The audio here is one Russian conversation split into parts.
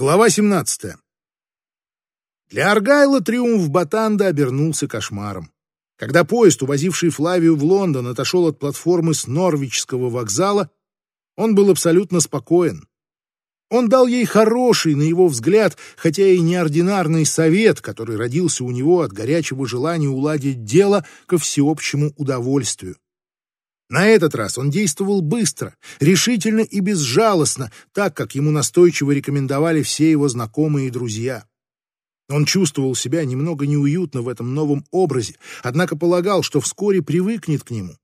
Глава 17. Для Аргайла триумф Батанда обернулся кошмаром. Когда поезд, увозивший Флавию в Лондон, отошел от платформы с Норвичского вокзала, он был абсолютно спокоен. Он дал ей хороший, на его взгляд, хотя и неординарный совет, который родился у него от горячего желания уладить дело ко всеобщему удовольствию. На этот раз он действовал быстро, решительно и безжалостно, так, как ему настойчиво рекомендовали все его знакомые и друзья. Он чувствовал себя немного неуютно в этом новом образе, однако полагал, что вскоре привыкнет к нему.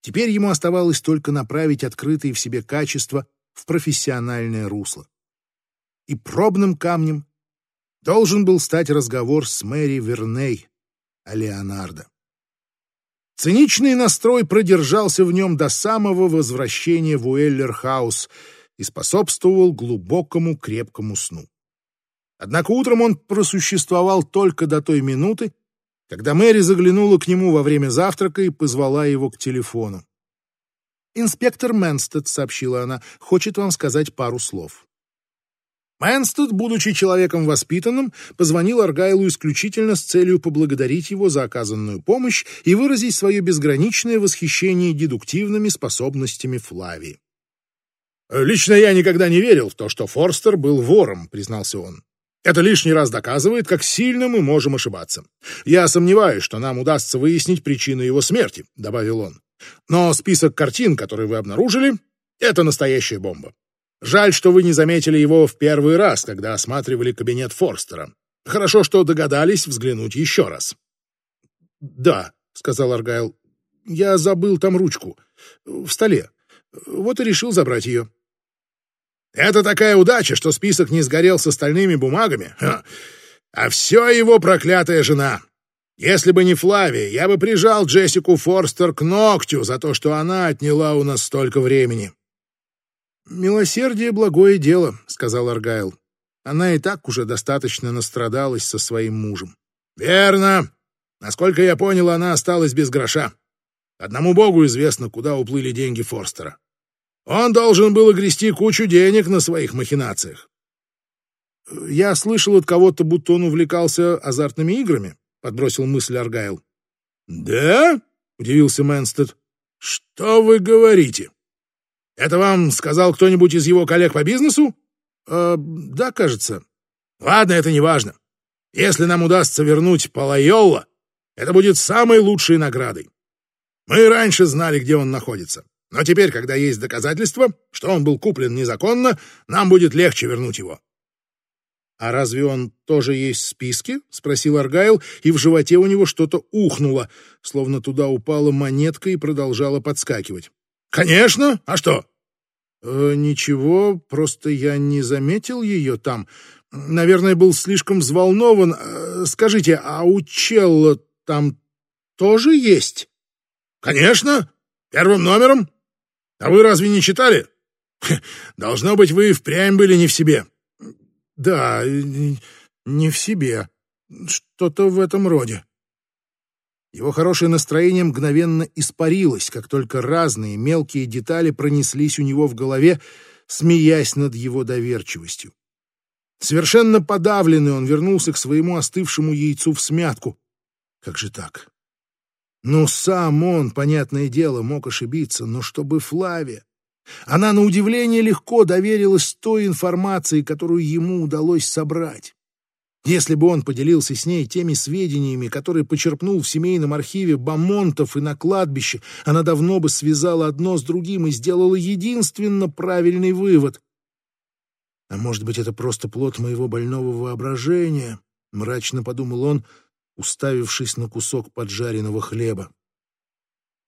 Теперь ему оставалось только направить открытые в себе качества в профессиональное русло. И пробным камнем должен был стать разговор с Мэри Верней о Леонардо. Циничный настрой продержался в нем до самого возвращения в Уэллер-хаус и способствовал глубокому крепкому сну. Однако утром он просуществовал только до той минуты, когда Мэри заглянула к нему во время завтрака и позвала его к телефону. «Инспектор Мэнстед», — сообщила она, — «хочет вам сказать пару слов». Мэнстед, будучи человеком воспитанным, позвонил Аргайлу исключительно с целью поблагодарить его за оказанную помощь и выразить свое безграничное восхищение дедуктивными способностями Флавии. «Лично я никогда не верил в то, что Форстер был вором», — признался он. «Это лишний раз доказывает, как сильно мы можем ошибаться. Я сомневаюсь, что нам удастся выяснить причину его смерти», — добавил он. «Но список картин, которые вы обнаружили, — это настоящая бомба. Жаль, что вы не заметили его в первый раз, когда осматривали кабинет Форстера. Хорошо, что догадались взглянуть еще раз. «Да», — сказал Аргайл, — «я забыл там ручку. В столе. Вот и решил забрать ее». «Это такая удача, что список не сгорел с остальными бумагами. Ха. А все его проклятая жена. Если бы не Флавия, я бы прижал Джессику Форстер к ногтю за то, что она отняла у нас столько времени». «Милосердие — благое дело», — сказал Аргайл. Она и так уже достаточно настрадалась со своим мужем. «Верно. Насколько я понял, она осталась без гроша. Одному богу известно, куда уплыли деньги Форстера. Он должен был огрести кучу денег на своих махинациях. «Я слышал от кого-то, будто он увлекался азартными играми», — подбросил мысль Аргайл. «Да?» — удивился Мэнстед. «Что вы говорите?» Это вам сказал кто-нибудь из его коллег по бизнесу? Э, да, кажется. Ладно, это не важно. Если нам удастся вернуть Палайолла, это будет самой лучшей наградой. Мы раньше знали, где он находится. Но теперь, когда есть доказательства, что он был куплен незаконно, нам будет легче вернуть его. «А разве он тоже есть в списке?» — спросил Аргайл, и в животе у него что-то ухнуло, словно туда упала монетка и продолжала подскакивать. «Конечно! А что?» «Э, «Ничего, просто я не заметил ее там. Наверное, был слишком взволнован. Э, скажите, а у Челла там тоже есть?» «Конечно! Первым номером. А вы разве не читали? Должно быть, вы впрямь были не в себе». «Да, не в себе. Что-то в этом роде». Его хорошее настроение мгновенно испарилось, как только разные мелкие детали пронеслись у него в голове, смеясь над его доверчивостью. Совершенно подавленный он вернулся к своему остывшему яйцу в смятку. Как же так? Ну, сам он, понятное дело, мог ошибиться, но чтобы Флавия... Она, на удивление, легко доверилась той информации, которую ему удалось собрать. Если бы он поделился с ней теми сведениями, которые почерпнул в семейном архиве Бамонтов и на кладбище, она давно бы связала одно с другим и сделала единственно правильный вывод. «А может быть, это просто плод моего больного воображения?» — мрачно подумал он, уставившись на кусок поджаренного хлеба.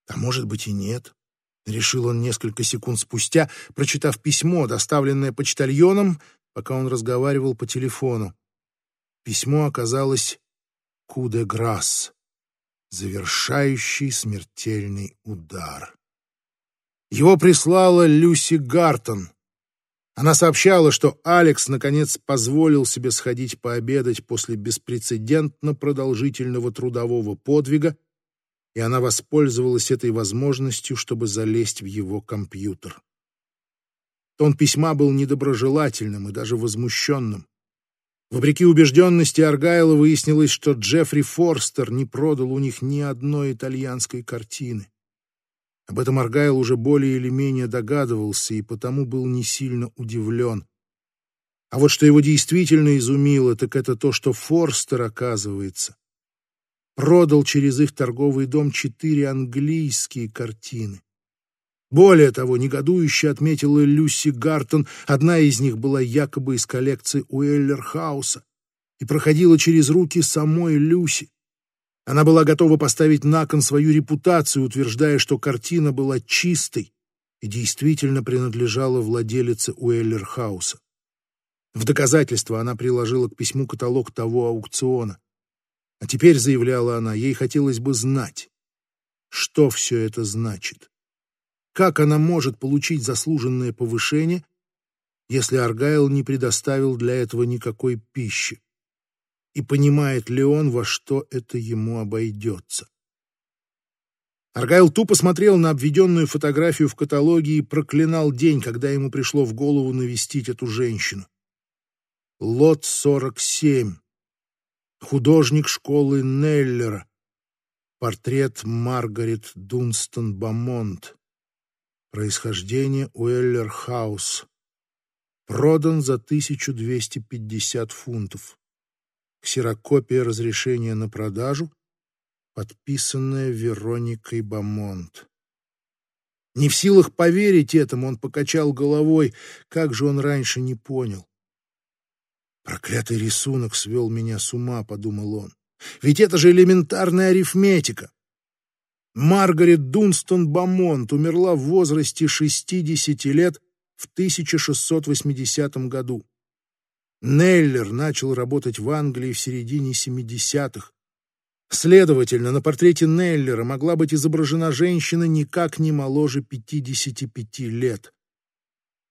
«А может быть и нет», — решил он несколько секунд спустя, прочитав письмо, доставленное почтальоном, пока он разговаривал по телефону. Письмо оказалось «Куде Грасс», завершающий смертельный удар. Его прислала Люси Гартон. Она сообщала, что Алекс наконец позволил себе сходить пообедать после беспрецедентно продолжительного трудового подвига, и она воспользовалась этой возможностью, чтобы залезть в его компьютер. Тон письма был недоброжелательным и даже возмущенным. Вопреки убежденности Аргайла выяснилось, что Джеффри Форстер не продал у них ни одной итальянской картины. Об этом Аргайл уже более или менее догадывался и потому был не сильно удивлен. А вот что его действительно изумило, так это то, что Форстер, оказывается, продал через их торговый дом четыре английские картины. Более того, негодующе отметила Люси Гартон, одна из них была якобы из коллекции Уэллерхауса и проходила через руки самой Люси. Она была готова поставить на кон свою репутацию, утверждая, что картина была чистой и действительно принадлежала владелице Уэллерхауса. В доказательство она приложила к письму каталог того аукциона. А теперь, заявляла она, ей хотелось бы знать, что все это значит. Как она может получить заслуженное повышение, если Аргайл не предоставил для этого никакой пищи? И понимает ли он, во что это ему обойдется? Аргайл тупо смотрел на обведенную фотографию в каталоге и проклинал день, когда ему пришло в голову навестить эту женщину. Лот 47. Художник школы Неллера. Портрет Маргарет Дунстон Бамонт. Происхождение Уэллер Хаус. Продан за 1250 фунтов. Ксерокопия разрешения на продажу, подписанная Вероникой Бамонт. Не в силах поверить этому, он покачал головой, как же он раньше не понял. «Проклятый рисунок свел меня с ума», — подумал он. «Ведь это же элементарная арифметика. Маргарет Дунстон Бамонт умерла в возрасте 60 лет в 1680 году. Неллер начал работать в Англии в середине 70-х. Следовательно, на портрете Неллера могла быть изображена женщина никак не моложе 55 лет.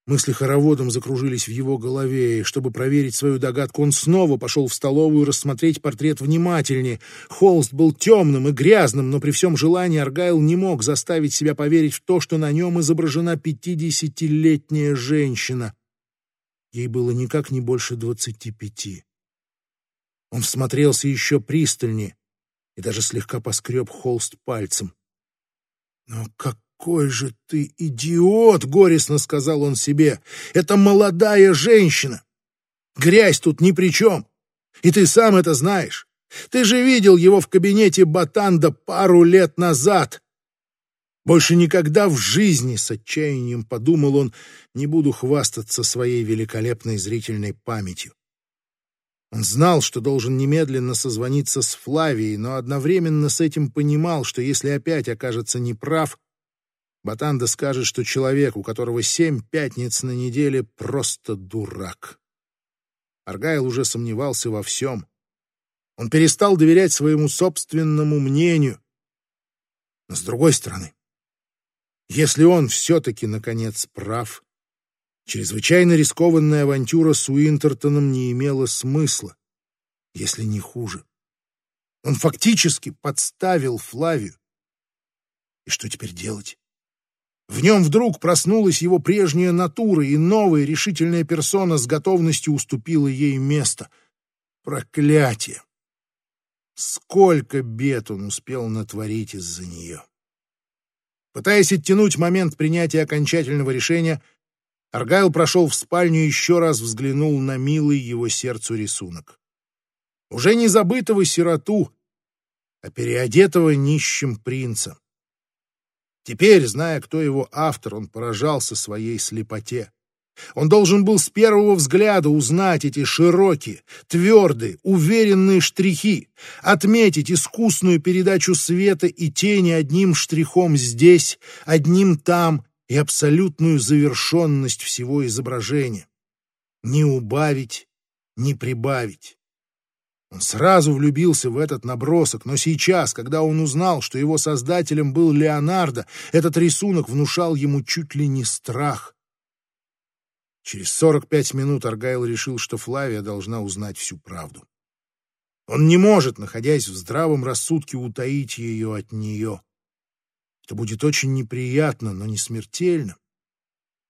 Мысли хороводом закружились в его голове, и чтобы проверить свою догадку, он снова пошел в столовую рассмотреть портрет внимательнее. Холст был темным и грязным, но при всем желании Аргайл не мог заставить себя поверить в то, что на нем изображена пятидесятилетняя женщина. Ей было никак не больше двадцати пяти. Он всмотрелся еще пристальнее и даже слегка поскреб холст пальцем. Но как «Какой же ты идиот!» — горестно сказал он себе. «Это молодая женщина! Грязь тут ни при чем! И ты сам это знаешь! Ты же видел его в кабинете Батанда пару лет назад!» Больше никогда в жизни, с отчаянием подумал он, не буду хвастаться своей великолепной зрительной памятью. Он знал, что должен немедленно созвониться с Флавией, но одновременно с этим понимал, что если опять окажется неправ, Батанда скажет, что человек, у которого семь пятниц на неделе, просто дурак. Аргайл уже сомневался во всем. Он перестал доверять своему собственному мнению. Но с другой стороны, если он все-таки, наконец, прав, чрезвычайно рискованная авантюра с Уинтертоном не имела смысла, если не хуже. Он фактически подставил Флавию. И что теперь делать? В нем вдруг проснулась его прежняя натура, и новая решительная персона с готовностью уступила ей место. Проклятие! Сколько бед он успел натворить из-за нее! Пытаясь оттянуть момент принятия окончательного решения, Аргайл прошел в спальню и еще раз взглянул на милый его сердцу рисунок. Уже не забытого сироту, а переодетого нищим принца. Теперь, зная, кто его автор, он поражался своей слепоте. Он должен был с первого взгляда узнать эти широкие, твердые, уверенные штрихи, отметить искусную передачу света и тени одним штрихом здесь, одним там и абсолютную завершенность всего изображения. Не убавить, не прибавить. Он сразу влюбился в этот набросок, но сейчас, когда он узнал, что его создателем был Леонардо, этот рисунок внушал ему чуть ли не страх. Через 45 минут Аргайл решил, что Флавия должна узнать всю правду. Он не может, находясь в здравом рассудке, утаить ее от нее. Это будет очень неприятно, но не смертельно.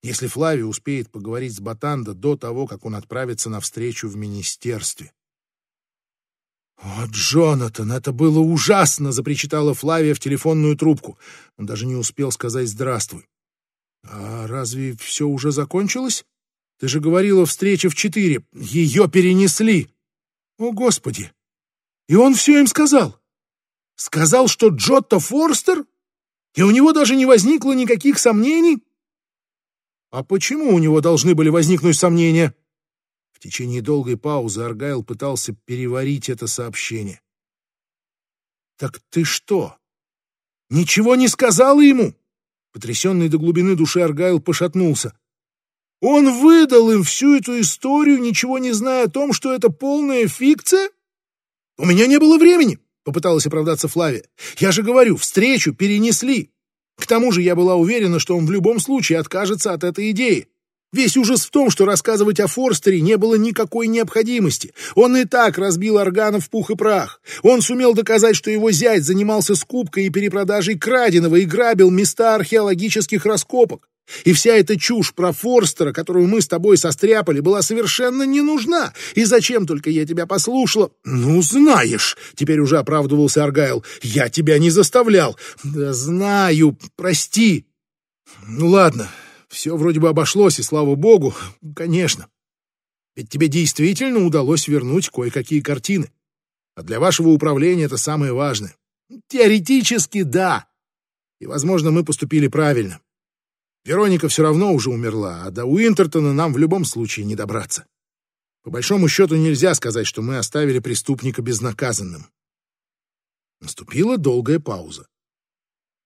если Флави успеет поговорить с Батанда до того, как он отправится на встречу в министерстве. «О, Джонатан, это было ужасно!» — запричитала Флавия в телефонную трубку. Он даже не успел сказать «здравствуй». «А разве все уже закончилось? Ты же говорила, встреча в четыре. Ее перенесли!» «О, Господи! И он все им сказал! Сказал, что Джотто Форстер? И у него даже не возникло никаких сомнений?» «А почему у него должны были возникнуть сомнения?» В течение долгой паузы Аргайл пытался переварить это сообщение. «Так ты что, ничего не сказала ему?» Потрясенный до глубины души Аргайл пошатнулся. «Он выдал им всю эту историю, ничего не зная о том, что это полная фикция? У меня не было времени!» — попыталась оправдаться Флавия. «Я же говорю, встречу перенесли. К тому же я была уверена, что он в любом случае откажется от этой идеи. Весь ужас в том, что рассказывать о Форстере не было никакой необходимости. Он и так разбил органов в пух и прах. Он сумел доказать, что его зять занимался скупкой и перепродажей краденого и грабил места археологических раскопок. И вся эта чушь про Форстера, которую мы с тобой состряпали, была совершенно не нужна. И зачем только я тебя послушала? Ну, знаешь, теперь уже оправдывался Аргайл. Я тебя не заставлял. Да знаю, прости. Ну ладно, все вроде бы обошлось, и слава богу, конечно. Ведь тебе действительно удалось вернуть кое-какие картины. А для вашего управления это самое важное. Теоретически, да. И, возможно, мы поступили правильно. Вероника все равно уже умерла, а до Уинтертона нам в любом случае не добраться. По большому счету нельзя сказать, что мы оставили преступника безнаказанным. Наступила долгая пауза.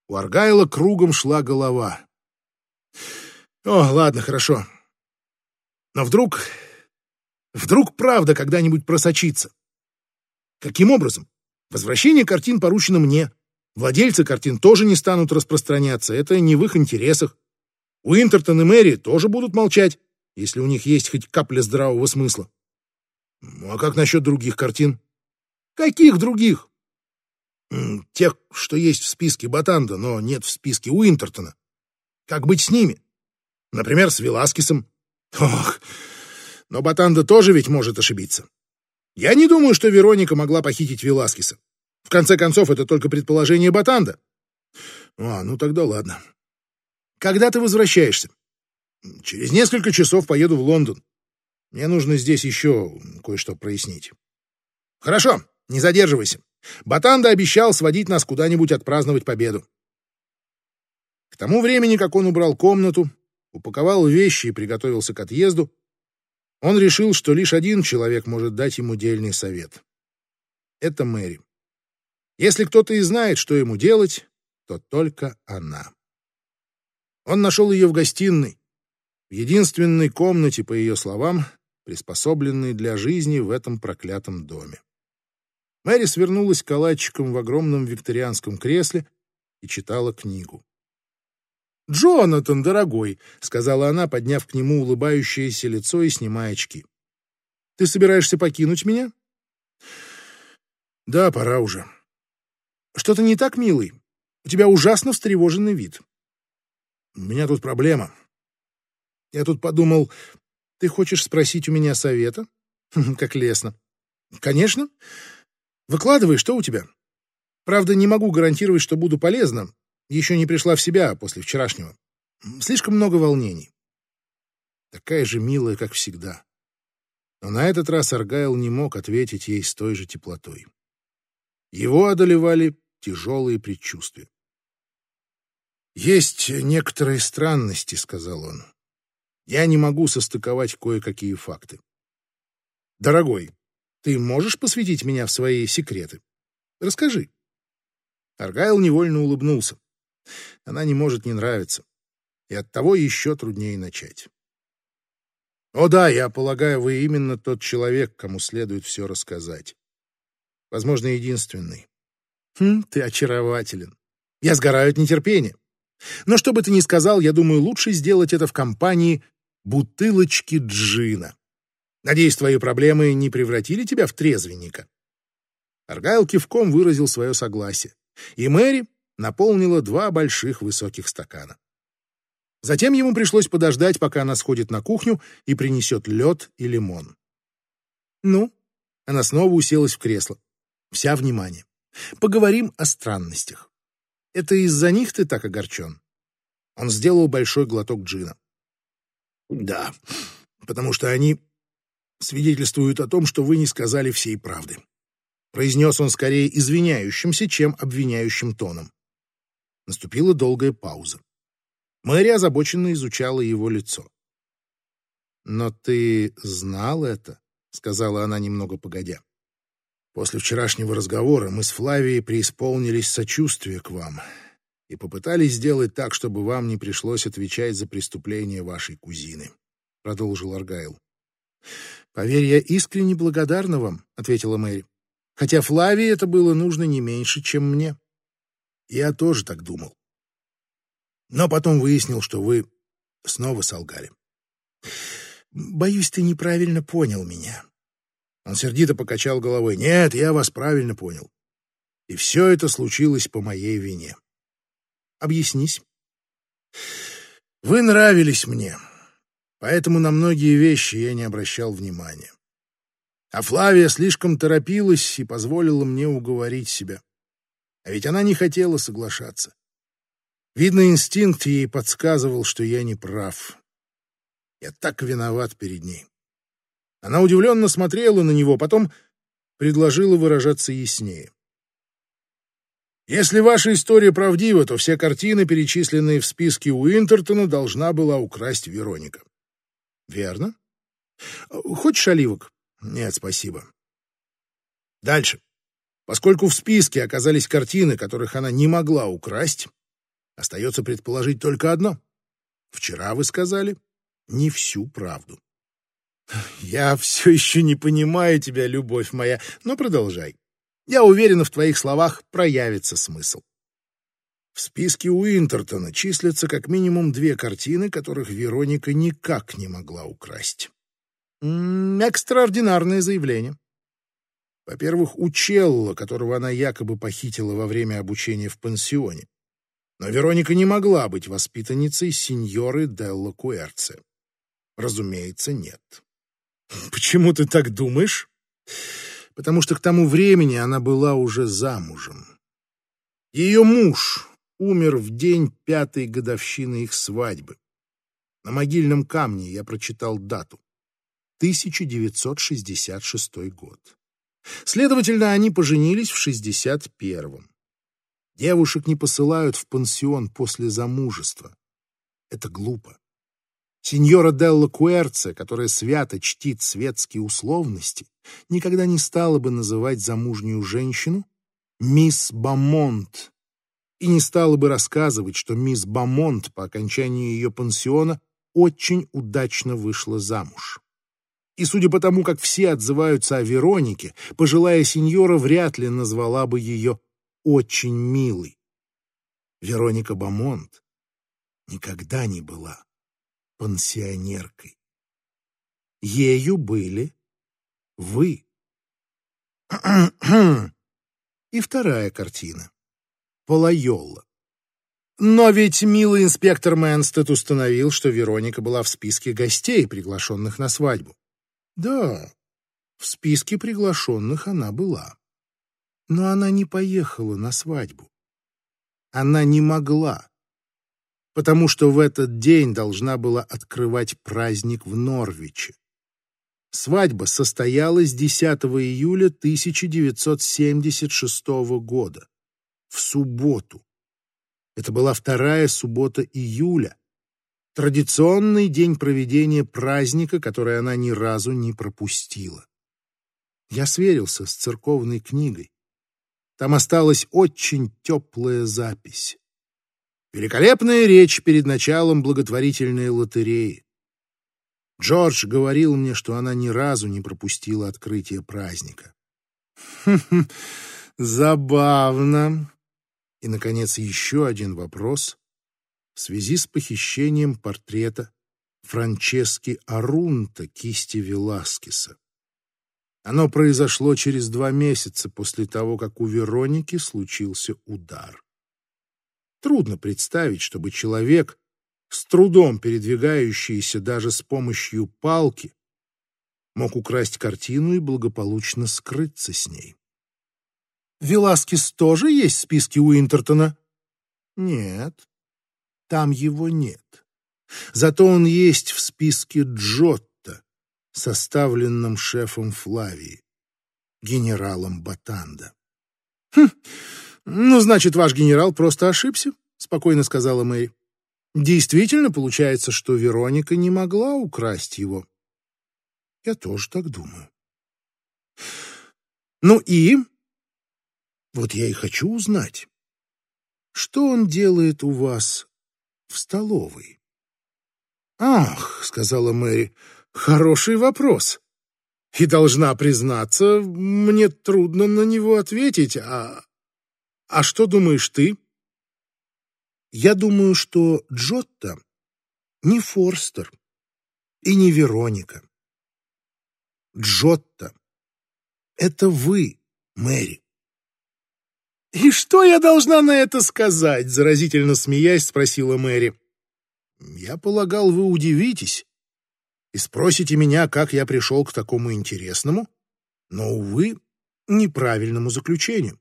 У Аргайла кругом шла голова. О, ладно, хорошо. Но вдруг... Вдруг правда когда-нибудь просочится. Каким образом? Возвращение картин поручено мне. Владельцы картин тоже не станут распространяться. Это не в их интересах. Уинтертон и Мэри тоже будут молчать, если у них есть хоть капля здравого смысла. Ну, а как насчет других картин? Каких других? Тех, что есть в списке Батанда, но нет в списке Уинтертона. Как быть с ними? Например, с Веласкесом. Ох, но Батанда тоже ведь может ошибиться. Я не думаю, что Вероника могла похитить Веласкеса. В конце концов, это только предположение Батанда. А, ну тогда ладно. Когда ты возвращаешься? Через несколько часов поеду в Лондон. Мне нужно здесь еще кое-что прояснить. Хорошо, не задерживайся. Батанда обещал сводить нас куда-нибудь отпраздновать победу. К тому времени, как он убрал комнату, упаковал вещи и приготовился к отъезду, он решил, что лишь один человек может дать ему дельный совет. Это Мэри. Если кто-то и знает, что ему делать, то только она. Он нашел ее в гостиной, в единственной комнате, по ее словам, приспособленной для жизни в этом проклятом доме. Мэри свернулась калачиком в огромном викторианском кресле и читала книгу. «Джонатан, дорогой», — сказала она, подняв к нему улыбающееся лицо и снимая очки. «Ты собираешься покинуть меня?» «Да, пора уже». «Что-то не так, милый? У тебя ужасно встревоженный вид». «У меня тут проблема. Я тут подумал, ты хочешь спросить у меня совета?» «Как лестно». «Конечно. Выкладывай, что у тебя?» «Правда, не могу гарантировать, что буду полезным еще не пришла в себя после вчерашнего. Слишком много волнений. Такая же милая, как всегда. Но на этот раз Аргайл не мог ответить ей с той же теплотой. Его одолевали тяжелые предчувствия. «Есть некоторые странности», — сказал он. «Я не могу состыковать кое-какие факты. Дорогой, ты можешь посвятить меня в свои секреты? Расскажи». Аргайл невольно улыбнулся. Она не может не нравиться. И оттого еще труднее начать. О да, я полагаю, вы именно тот человек, кому следует все рассказать. Возможно, единственный. Хм, ты очарователен. Я сгораю от нетерпения. Но что бы ты ни сказал, я думаю, лучше сделать это в компании бутылочки джина. Надеюсь, твои проблемы не превратили тебя в трезвенника. Аргайл кивком выразил свое согласие. И Мэри наполнила два больших высоких стакана. Затем ему пришлось подождать, пока она сходит на кухню и принесет лед и лимон. «Ну?» Она снова уселась в кресло. Вся внимание. «Поговорим о странностях. Это из-за них ты так огорчен?» Он сделал большой глоток джина. «Да, потому что они свидетельствуют о том, что вы не сказали всей правды», произнес он скорее извиняющимся, чем обвиняющим тоном. Наступила долгая пауза. Мэри озабоченно изучала его лицо. «Но ты знал это?» — сказала она немного погодя. «После вчерашнего разговора мы с Флавией преисполнились сочувствия к вам и попытались сделать так, чтобы вам не пришлось отвечать за преступление вашей кузины», — продолжил Аргайл. «Поверь, я искренне благодарна вам», — ответила Мэри. «Хотя Флавии это было нужно не меньше, чем мне». «Я тоже так думал. Но потом выяснил, что вы снова солгали. Боюсь, ты неправильно понял меня». Он сердито покачал головой. «Нет, я вас правильно понял. И все это случилось по моей вине. Объяснись». «Вы нравились мне, поэтому на многие вещи я не обращал внимания. А Флавия слишком торопилась и позволила мне уговорить себя. А ведь она не хотела соглашаться. Видно, инстинкт ей подсказывал, что я не прав. Я так виноват перед ней. Она удивленно смотрела на него, потом предложила выражаться яснее. Если ваша история правдива, то все картины, перечисленные в списке Уинтертона, должна была украсть Вероника. Верно. Хочешь оливок? Нет, спасибо. Дальше. Поскольку в списке оказались картины, которых она не могла украсть, остается предположить только одно. Вчера вы сказали не всю правду. Я все еще не понимаю тебя, любовь моя, но продолжай. Я уверена, в твоих словах проявится смысл. В списке Уинтертона числятся как минимум две картины, которых Вероника никак не могла украсть. М -м, экстраординарное заявление. Во-первых, у Челла, которого она якобы похитила во время обучения в пансионе. Но Вероника не могла быть воспитанницей сеньоры Делла Куэрце. Разумеется, нет. Почему ты так думаешь? Потому что к тому времени она была уже замужем. Ее муж умер в день пятой годовщины их свадьбы. На могильном камне я прочитал дату. 1966 год. Следовательно, они поженились в 61-м. Девушек не посылают в пансион после замужества. Это глупо. Сеньора Делла Куэрце, которая свято чтит светские условности, никогда не стала бы называть замужнюю женщину мисс Бамонт и не стала бы рассказывать, что мисс Бамонт по окончании ее пансиона очень удачно вышла замуж. И судя по тому, как все отзываются о Веронике, пожилая сеньора вряд ли назвала бы ее очень милой. Вероника Бамонт никогда не была пансионеркой. Ею были вы. И вторая картина. Полайолла. Но ведь милый инспектор Мэнстед установил, что Вероника была в списке гостей, приглашенных на свадьбу. Да, в списке приглашенных она была. Но она не поехала на свадьбу. Она не могла потому что в этот день должна была открывать праздник в Норвиче. Свадьба состоялась 10 июля 1976 года, в субботу. Это была вторая суббота июля, традиционный день проведения праздника, который она ни разу не пропустила. Я сверился с церковной книгой. Там осталась очень теплая запись. Великолепная речь перед началом благотворительной лотереи. Джордж говорил мне, что она ни разу не пропустила открытие праздника. Хм-хм, забавно. И, наконец, еще один вопрос в связи с похищением портрета Франчески Арунта кисти Веласкеса. Оно произошло через два месяца после того, как у Вероники случился удар. Трудно представить, чтобы человек, с трудом передвигающийся даже с помощью палки, мог украсть картину и благополучно скрыться с ней. Веласкес тоже есть в списке Уинтертона? Нет, там его нет. Зато он есть в списке Джотто, составленном шефом Флавии, генералом Батанда. «Хм, ну, значит, ваш генерал просто ошибся», — спокойно сказала Мэри. «Действительно получается, что Вероника не могла украсть его». «Я тоже так думаю». «Ну и?» «Вот я и хочу узнать, что он делает у вас в столовой?» «Ах», — сказала Мэри, — «хороший вопрос. И должна признаться, мне трудно на него ответить. А, а что думаешь ты?» «Я думаю, что Джотто не Форстер и не Вероника. Джотто — это вы, Мэри». «И что я должна на это сказать?» — заразительно смеясь спросила Мэри. Я полагал, вы удивитесь и спросите меня, как я пришел к такому интересному, но, увы, неправильному заключению.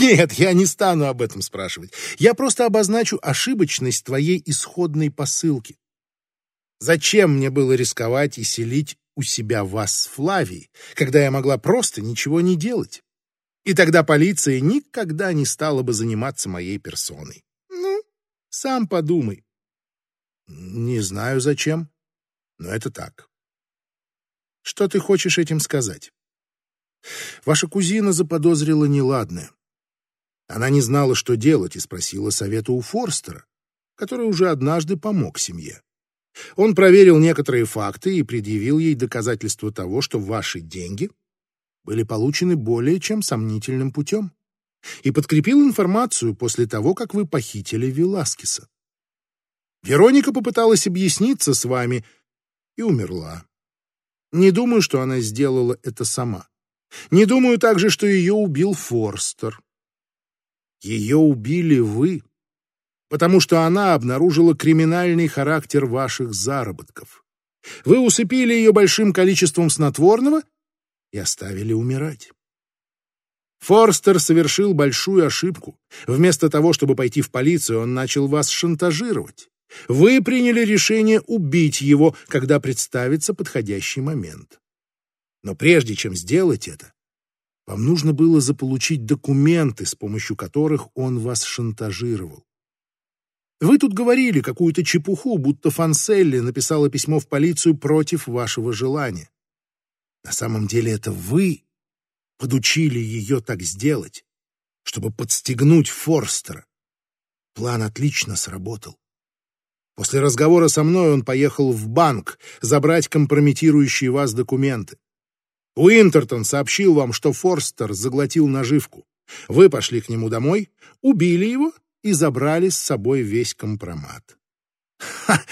Нет, я не стану об этом спрашивать. Я просто обозначу ошибочность твоей исходной посылки. Зачем мне было рисковать и селить у себя вас с Флавией, когда я могла просто ничего не делать? И тогда полиция никогда не стала бы заниматься моей персоной. Ну, сам подумай. Не знаю зачем, но это так. Что ты хочешь этим сказать? Ваша кузина заподозрила неладное. Она не знала, что делать, и спросила совета у Форстера, который уже однажды помог семье. Он проверил некоторые факты и предъявил ей доказательства того, что ваши деньги были получены более чем сомнительным путем, и подкрепил информацию после того, как вы похитили Веласкеса. Вероника попыталась объясниться с вами и умерла. Не думаю, что она сделала это сама. Не думаю также, что ее убил Форстер. Ее убили вы, потому что она обнаружила криминальный характер ваших заработков. Вы усыпили ее большим количеством снотворного и оставили умирать. Форстер совершил большую ошибку. Вместо того, чтобы пойти в полицию, он начал вас шантажировать. Вы приняли решение убить его, когда представится подходящий момент. Но прежде чем сделать это, вам нужно было заполучить документы, с помощью которых он вас шантажировал. Вы тут говорили какую-то чепуху, будто Фанселли написала письмо в полицию против вашего желания. На самом деле это вы подучили ее так сделать, чтобы подстегнуть Форстера. План отлично сработал. После разговора со мной он поехал в банк забрать компрометирующие вас документы. Уинтертон сообщил вам, что Форстер заглотил наживку. Вы пошли к нему домой, убили его и забрали с собой весь компромат. Ха,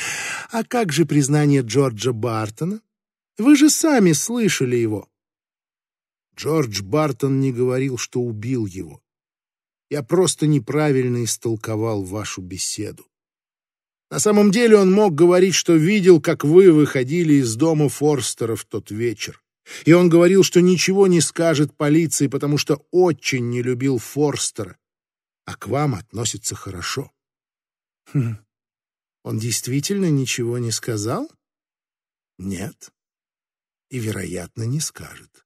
а как же признание Джорджа Бартона? Вы же сами слышали его. Джордж Бартон не говорил, что убил его. Я просто неправильно истолковал вашу беседу. На самом деле он мог говорить, что видел, как вы выходили из дома Форстера в тот вечер. И он говорил, что ничего не скажет полиции, потому что очень не любил Форстера, а к вам относится хорошо. Хм. Он действительно ничего не сказал? Нет. И, вероятно, не скажет.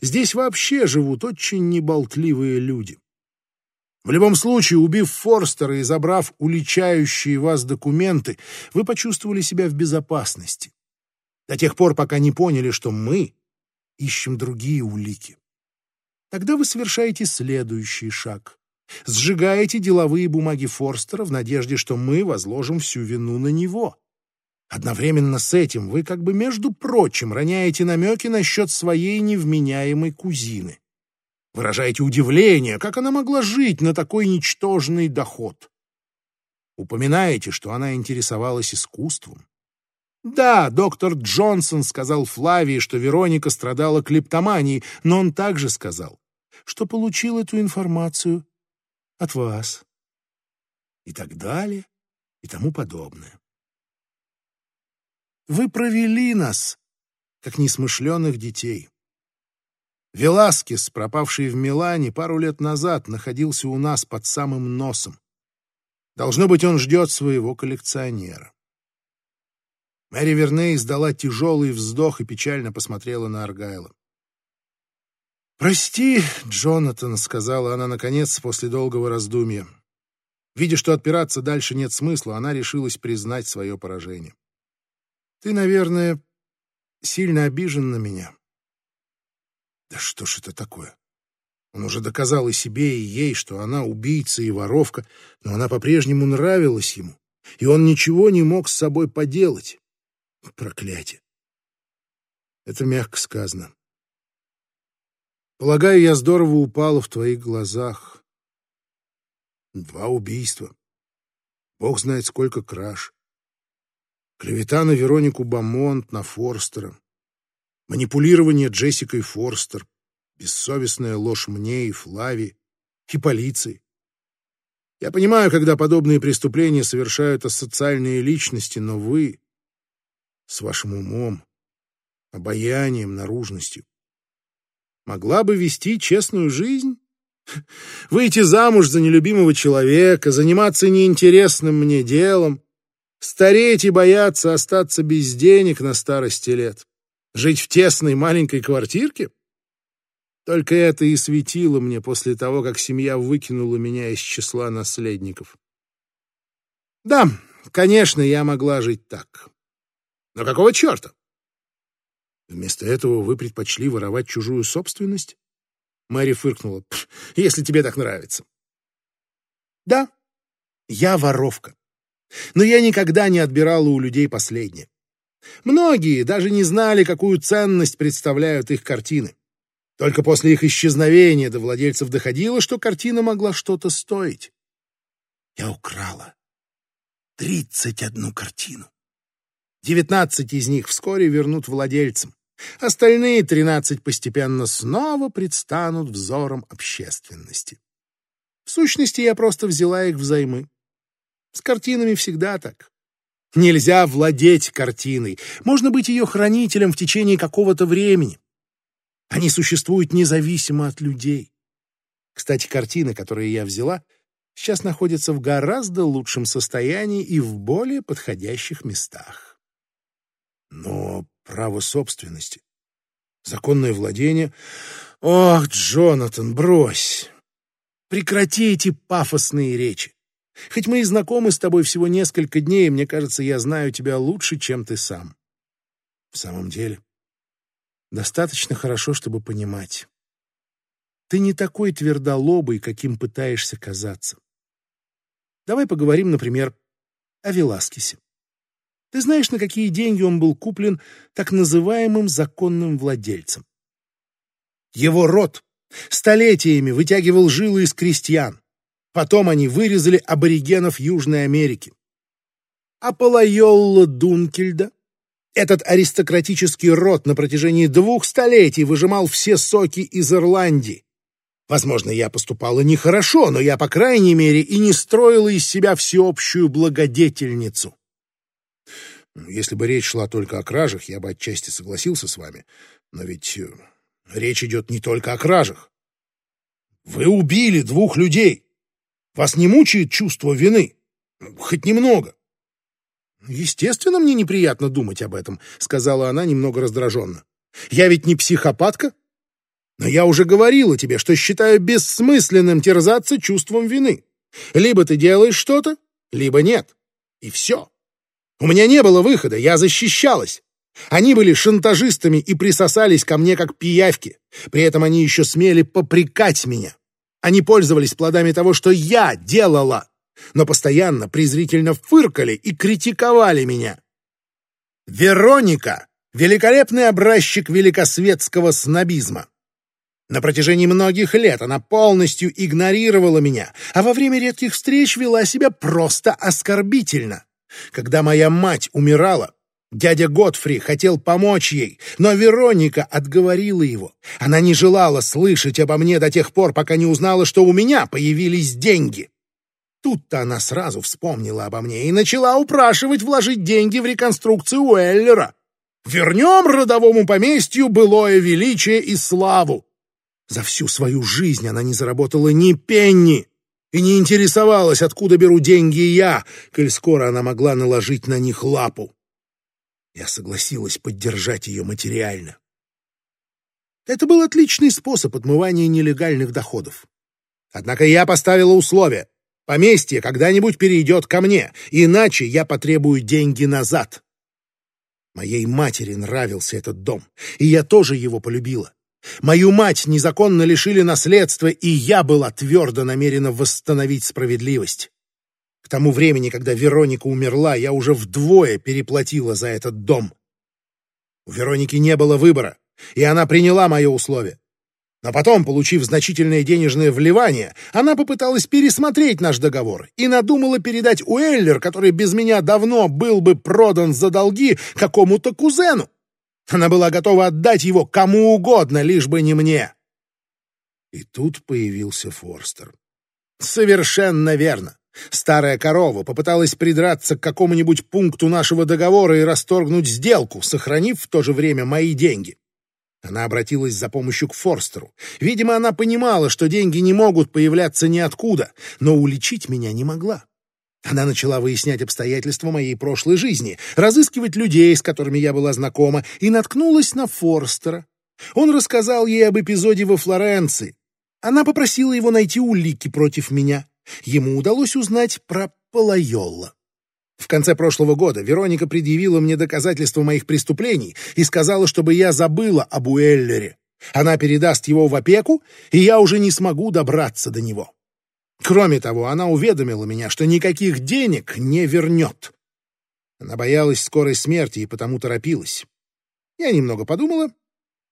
Здесь вообще живут очень неболтливые люди. В любом случае, убив Форстера и забрав уличающие вас документы, вы почувствовали себя в безопасности. До тех пор, пока не поняли, что мы ищем другие улики. Тогда вы совершаете следующий шаг. Сжигаете деловые бумаги Форстера в надежде, что мы возложим всю вину на него. Одновременно с этим вы как бы, между прочим, роняете намеки насчет своей невменяемой кузины. Выражаете удивление, как она могла жить на такой ничтожный доход. Упоминаете, что она интересовалась искусством. Да, доктор Джонсон сказал Флавии, что Вероника страдала клептоманией, но он также сказал, что получил эту информацию от вас. И так далее, и тому подобное. Вы провели нас, как несмышленых детей. Веласкес, пропавший в Милане пару лет назад, находился у нас под самым носом. Должно быть, он ждет своего коллекционера. Мэри Верней издала тяжелый вздох и печально посмотрела на Аргайла. «Прости, Джонатан», — сказала она наконец после долгого раздумья. Видя, что отпираться дальше нет смысла, она решилась признать свое поражение. «Ты, наверное, сильно обижен на меня». Да что ж это такое? Он уже доказал и себе, и ей, что она убийца и воровка, но она по-прежнему нравилась ему, и он ничего не мог с собой поделать. Проклятие. Это мягко сказано. Полагаю, я здорово упала в твоих глазах. Два убийства. Бог знает, сколько краж. Клевета на Веронику Бамонт, на Форстера. Манипулирование Джессикой Форстер. Бессовестная ложь мне и Флави, и полиции. Я понимаю, когда подобные преступления совершают асоциальные личности, но вы с вашим умом, обаянием, наружностью могла бы вести честную жизнь? Выйти замуж за нелюбимого человека, заниматься неинтересным мне делом, стареть и бояться остаться без денег на старости лет, жить в тесной маленькой квартирке? Только это и светило мне после того, как семья выкинула меня из числа наследников. Да, конечно, я могла жить так. Но какого черта? Вместо этого вы предпочли воровать чужую собственность? Мэри фыркнула. Если тебе так нравится. Да, я воровка. Но я никогда не отбирала у людей последнее. Многие даже не знали, какую ценность представляют их картины. Только после их исчезновения до владельцев доходило, что картина могла что-то стоить. Я украла тридцать одну картину. Девятнадцать из них вскоре вернут владельцам. Остальные тринадцать постепенно снова предстанут взором общественности. В сущности, я просто взяла их взаймы. С картинами всегда так. Нельзя владеть картиной. Можно быть ее хранителем в течение какого-то времени. Они существуют независимо от людей. Кстати, картины, которые я взяла, сейчас находятся в гораздо лучшем состоянии и в более подходящих местах. Но право собственности. Законное владение... Ох, Джонатан, брось! Прекрати эти пафосные речи. Хоть мы и знакомы с тобой всего несколько дней, мне кажется, я знаю тебя лучше, чем ты сам. В самом деле, достаточно хорошо, чтобы понимать. Ты не такой твердолобый, каким пытаешься казаться. Давай поговорим, например, о Веласкесе. Ты знаешь, на какие деньги он был куплен так называемым законным владельцем? Его род столетиями вытягивал жилы из крестьян. Потом они вырезали аборигенов Южной Америки. А Палайолла Дункельда, этот аристократический род на протяжении двух столетий выжимал все соки из Ирландии. Возможно, я поступала нехорошо, но я, по крайней мере, и не строила из себя всеобщую благодетельницу. Если бы речь шла только о кражах, я бы отчасти согласился с вами. Но ведь э, речь идет не только о кражах. Вы убили двух людей. Вас не мучает чувство вины? Хоть немного. Естественно, мне неприятно думать об этом, сказала она немного раздраженно. Я ведь не психопатка. Но я уже говорила тебе, что считаю бессмысленным терзаться чувством вины. Либо ты делаешь что-то, либо нет. И все. У меня не было выхода, я защищалась. Они были шантажистами и присосались ко мне как пиявки. При этом они еще смели попрекать меня. Они пользовались плодами того, что я делала, но постоянно презрительно фыркали и критиковали меня. Вероника — великолепный образчик великосветского снобизма. На протяжении многих лет она полностью игнорировала меня, а во время редких встреч вела себя просто оскорбительно. Когда моя мать умирала, дядя Готфри хотел помочь ей, но Вероника отговорила его. Она не желала слышать обо мне до тех пор, пока не узнала, что у меня появились деньги. Тут-то она сразу вспомнила обо мне и начала упрашивать вложить деньги в реконструкцию Уэллера. Вернем родовому поместью былое величие и славу. За всю свою жизнь она не заработала ни пенни и не интересовалась, откуда беру деньги я, коль скоро она могла наложить на них лапу. Я согласилась поддержать ее материально. Это был отличный способ отмывания нелегальных доходов. Однако я поставила условие. Поместье когда-нибудь перейдет ко мне, иначе я потребую деньги назад. Моей матери нравился этот дом, и я тоже его полюбила. Мою мать незаконно лишили наследства, и я была твердо намерена восстановить справедливость. К тому времени, когда Вероника умерла, я уже вдвое переплатила за этот дом. У Вероники не было выбора, и она приняла мое условие. Но потом, получив значительное денежное вливание, она попыталась пересмотреть наш договор и надумала передать Уэллер, который без меня давно был бы продан за долги какому-то кузену. Она была готова отдать его кому угодно, лишь бы не мне. И тут появился Форстер. Совершенно верно. Старая корова попыталась придраться к какому-нибудь пункту нашего договора и расторгнуть сделку, сохранив в то же время мои деньги. Она обратилась за помощью к Форстеру. Видимо, она понимала, что деньги не могут появляться ниоткуда, но уличить меня не могла. Она начала выяснять обстоятельства моей прошлой жизни, разыскивать людей, с которыми я была знакома, и наткнулась на Форстера. Он рассказал ей об эпизоде во Флоренции. Она попросила его найти улики против меня. Ему удалось узнать про Палайолла. В конце прошлого года Вероника предъявила мне доказательства моих преступлений и сказала, чтобы я забыла об Уэллере. Она передаст его в опеку, и я уже не смогу добраться до него. Кроме того, она уведомила меня, что никаких денег не вернет. Она боялась скорой смерти и потому торопилась. Я немного подумала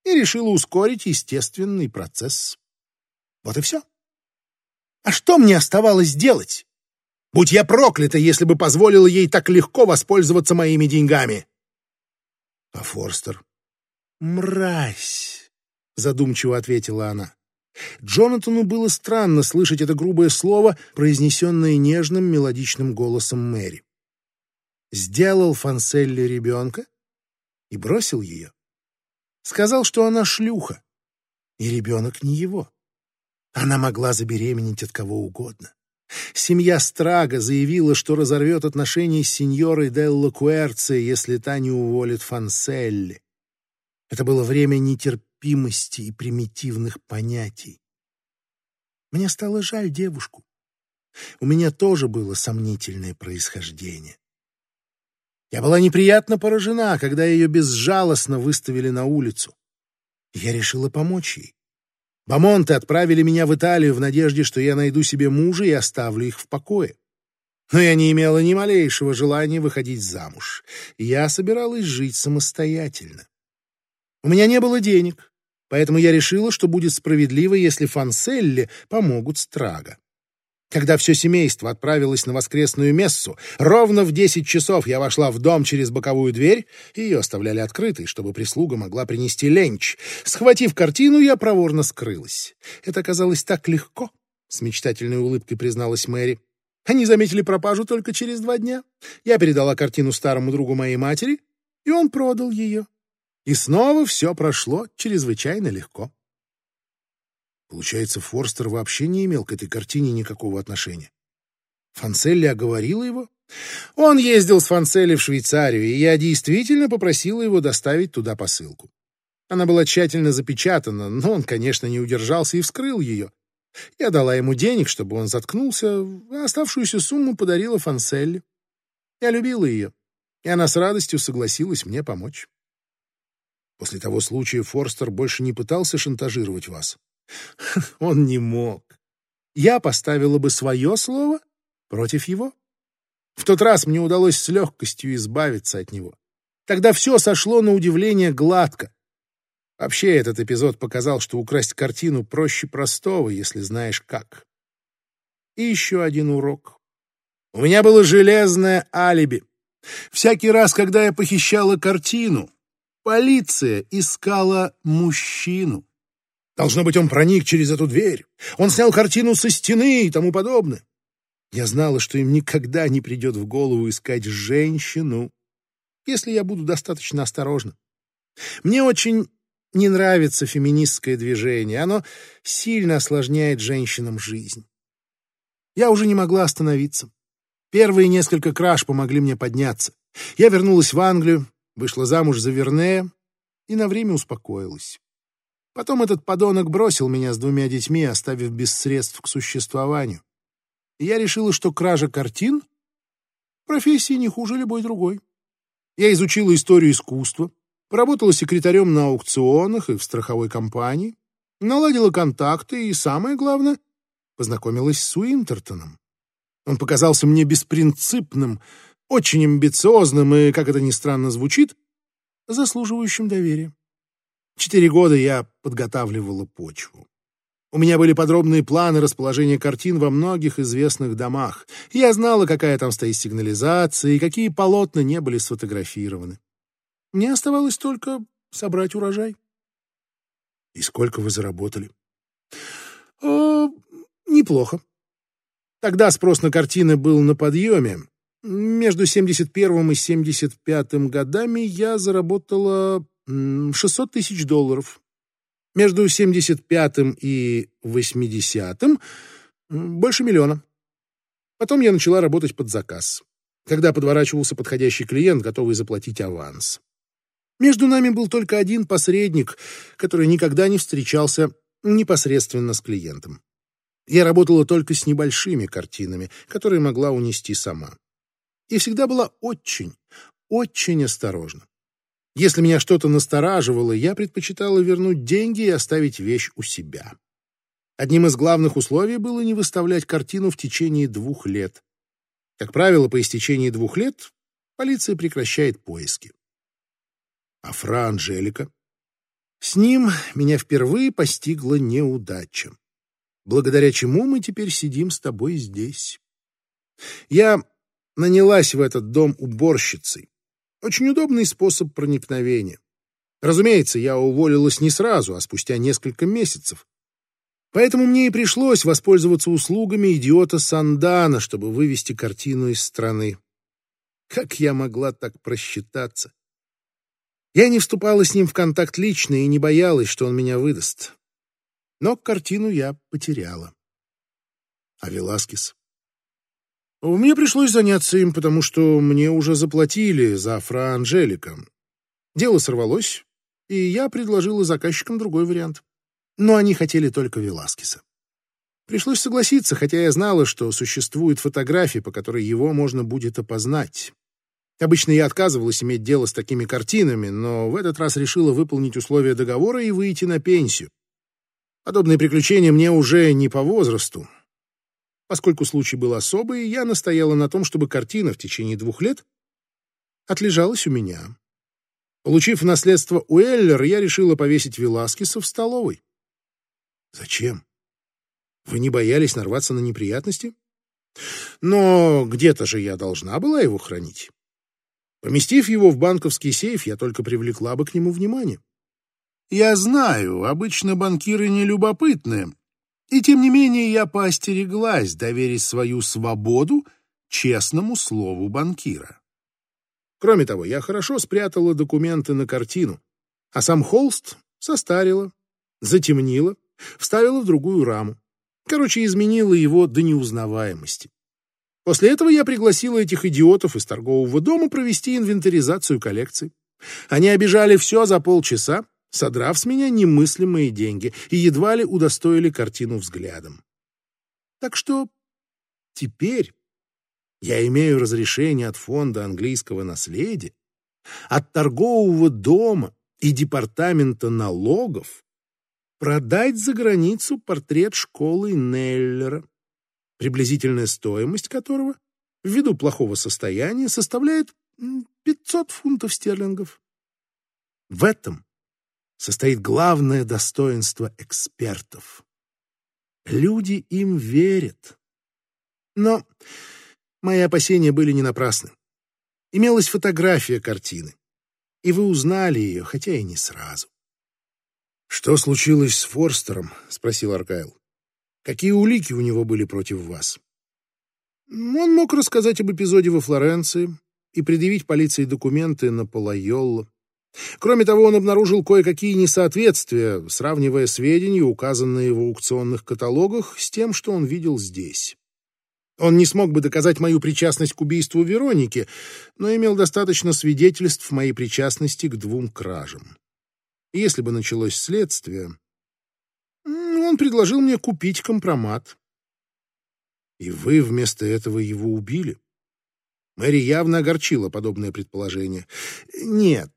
и решила ускорить естественный процесс. Вот и все. А что мне оставалось делать? Будь я проклята, если бы позволила ей так легко воспользоваться моими деньгами. А Форстер? «Мразь!» — задумчиво ответила она. Джонатану было странно слышать это грубое слово, произнесенное нежным мелодичным голосом Мэри. Сделал Фанселли ребенка и бросил ее. Сказал, что она шлюха, и ребенок не его. Она могла забеременеть от кого угодно. Семья Страга заявила, что разорвет отношения с сеньорой Делла Куэрци, если та не уволит Фанселли. Это было время нетерпимости и примитивных понятий. Мне стало жаль девушку. У меня тоже было сомнительное происхождение. Я была неприятно поражена, когда ее безжалостно выставили на улицу. Я решила помочь ей. Бамонты отправили меня в Италию в надежде, что я найду себе мужа и оставлю их в покое. Но я не имела ни малейшего желания выходить замуж, я собиралась жить самостоятельно. У меня не было денег, поэтому я решила, что будет справедливо, если Фанселли помогут Страга. Когда все семейство отправилось на воскресную мессу, ровно в десять часов я вошла в дом через боковую дверь, ее оставляли открытой, чтобы прислуга могла принести ленч. Схватив картину, я проворно скрылась. Это оказалось так легко, — с мечтательной улыбкой призналась Мэри. Они заметили пропажу только через два дня. Я передала картину старому другу моей матери, и он продал ее. И снова все прошло чрезвычайно легко. Получается, Форстер вообще не имел к этой картине никакого отношения. Фанцелли оговорила его? Он ездил с Фанцелли в Швейцарию, и я действительно попросила его доставить туда посылку. Она была тщательно запечатана, но он, конечно, не удержался и вскрыл ее. Я дала ему денег, чтобы он заткнулся, а оставшуюся сумму подарила Фанцелли. Я любила ее, и она с радостью согласилась мне помочь. После того случая Форстер больше не пытался шантажировать вас. Он не мог. Я поставила бы свое слово против его. В тот раз мне удалось с легкостью избавиться от него. Тогда все сошло на удивление гладко. Вообще этот эпизод показал, что украсть картину проще простого, если знаешь как. И еще один урок. У меня было железное алиби. Всякий раз, когда я похищала картину, полиция искала мужчину. Должно быть, он проник через эту дверь. Он снял картину со стены и тому подобное. Я знала, что им никогда не придет в голову искать женщину, если я буду достаточно осторожна. Мне очень не нравится феминистское движение. Оно сильно осложняет женщинам жизнь. Я уже не могла остановиться. Первые несколько краж помогли мне подняться. Я вернулась в Англию, вышла замуж за Вернея и на время успокоилась. Потом этот подонок бросил меня с двумя детьми, оставив без средств к существованию. И я решила, что кража картин — профессии не хуже любой другой. Я изучила историю искусства, поработала секретарем на аукционах и в страховой компании, наладила контакты и, самое главное, познакомилась с Уинтертоном. Он показался мне беспринципным, очень амбициозным и, как это ни странно звучит, заслуживающим доверия. Четыре года я подготавливала почву. У меня были подробные планы расположения картин во многих известных домах. Я знала, какая там стоит сигнализация и какие полотна не были сфотографированы. Мне оставалось только собрать урожай. И сколько вы заработали? О, неплохо. Тогда спрос на картины был на подъеме. Между 71 и 75 годами я заработала 600 тысяч долларов. Между 75 и 80 больше миллиона. Потом я начала работать под заказ, когда подворачивался подходящий клиент, готовый заплатить аванс. Между нами был только один посредник, который никогда не встречался непосредственно с клиентом. Я работала только с небольшими картинами, которые могла унести сама. И всегда была очень, очень осторожна. Если меня что-то настораживало, я предпочитала вернуть деньги и оставить вещь у себя. Одним из главных условий было не выставлять картину в течение двух лет. Как правило, по истечении двух лет полиция прекращает поиски. А Фра Анжелика? С ним меня впервые постигла неудача благодаря чему мы теперь сидим с тобой здесь. Я нанялась в этот дом уборщицей. Очень удобный способ проникновения. Разумеется, я уволилась не сразу, а спустя несколько месяцев. Поэтому мне и пришлось воспользоваться услугами идиота Сандана, чтобы вывести картину из страны. Как я могла так просчитаться? Я не вступала с ним в контакт лично и не боялась, что он меня выдаст. Но картину я потеряла. А Веласкес? Мне пришлось заняться им, потому что мне уже заплатили за Фра Анжелика. Дело сорвалось, и я предложила заказчикам другой вариант. Но они хотели только Веласкеса. Пришлось согласиться, хотя я знала, что существует фотография, по которой его можно будет опознать. Обычно я отказывалась иметь дело с такими картинами, но в этот раз решила выполнить условия договора и выйти на пенсию. Подобные приключения мне уже не по возрасту. Поскольку случай был особый, я настояла на том, чтобы картина в течение двух лет отлежалась у меня. Получив наследство Уэллер, я решила повесить Веласкеса в столовой. Зачем? Вы не боялись нарваться на неприятности? Но где-то же я должна была его хранить. Поместив его в банковский сейф, я только привлекла бы к нему внимание. Я знаю, обычно банкиры не любопытны, и тем не менее я поостереглась доверить свою свободу честному слову банкира. Кроме того, я хорошо спрятала документы на картину, а сам холст состарила, затемнила, вставила в другую раму. Короче, изменила его до неузнаваемости. После этого я пригласила этих идиотов из торгового дома провести инвентаризацию коллекции. Они обижали все за полчаса, содрав с меня немыслимые деньги и едва ли удостоили картину взглядом. Так что теперь я имею разрешение от фонда английского наследия, от торгового дома и департамента налогов продать за границу портрет школы Неллера, приблизительная стоимость которого, ввиду плохого состояния, составляет 500 фунтов стерлингов. В этом состоит главное достоинство экспертов. Люди им верят. Но мои опасения были не напрасны. Имелась фотография картины, и вы узнали ее, хотя и не сразу. «Что случилось с Форстером?» — спросил Аркайл. «Какие улики у него были против вас?» Он мог рассказать об эпизоде во Флоренции и предъявить полиции документы на Палайолло. Кроме того, он обнаружил кое-какие несоответствия, сравнивая сведения, указанные в аукционных каталогах, с тем, что он видел здесь. Он не смог бы доказать мою причастность к убийству Вероники, но имел достаточно свидетельств моей причастности к двум кражам. Если бы началось следствие, он предложил мне купить компромат. И вы вместо этого его убили? Мэри явно огорчила подобное предположение. «Нет,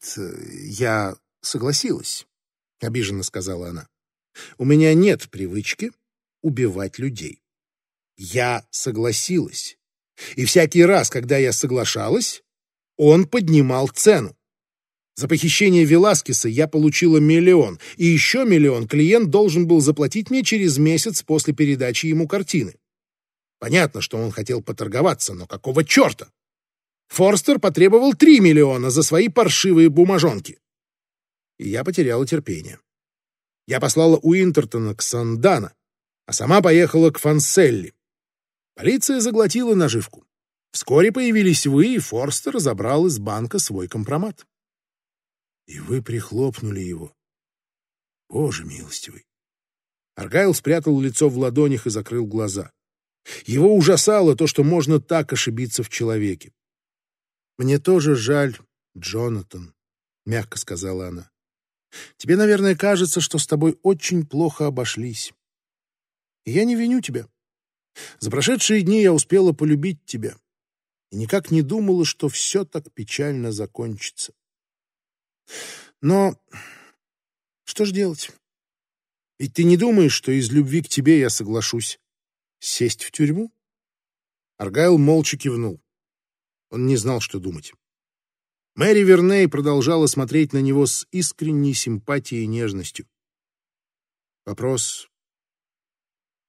я согласилась», — обиженно сказала она. «У меня нет привычки убивать людей. Я согласилась. И всякий раз, когда я соглашалась, он поднимал цену. За похищение Веласкеса я получила миллион, и еще миллион клиент должен был заплатить мне через месяц после передачи ему картины. Понятно, что он хотел поторговаться, но какого черта? Форстер потребовал 3 миллиона за свои паршивые бумажонки. И я потеряла терпение. Я послала Уинтертона к Сандана, а сама поехала к Фанселли. Полиция заглотила наживку. Вскоре появились вы, и Форстер забрал из банка свой компромат. И вы прихлопнули его. Боже милостивый. Аргайл спрятал лицо в ладонях и закрыл глаза. Его ужасало то, что можно так ошибиться в человеке. «Мне тоже жаль, Джонатан», — мягко сказала она. «Тебе, наверное, кажется, что с тобой очень плохо обошлись. Я не виню тебя. За прошедшие дни я успела полюбить тебя и никак не думала, что все так печально закончится. Но что ж делать? Ведь ты не думаешь, что из любви к тебе я соглашусь сесть в тюрьму?» Аргайл молча кивнул. Он не знал, что думать. Мэри Верней продолжала смотреть на него с искренней симпатией и нежностью. Вопрос,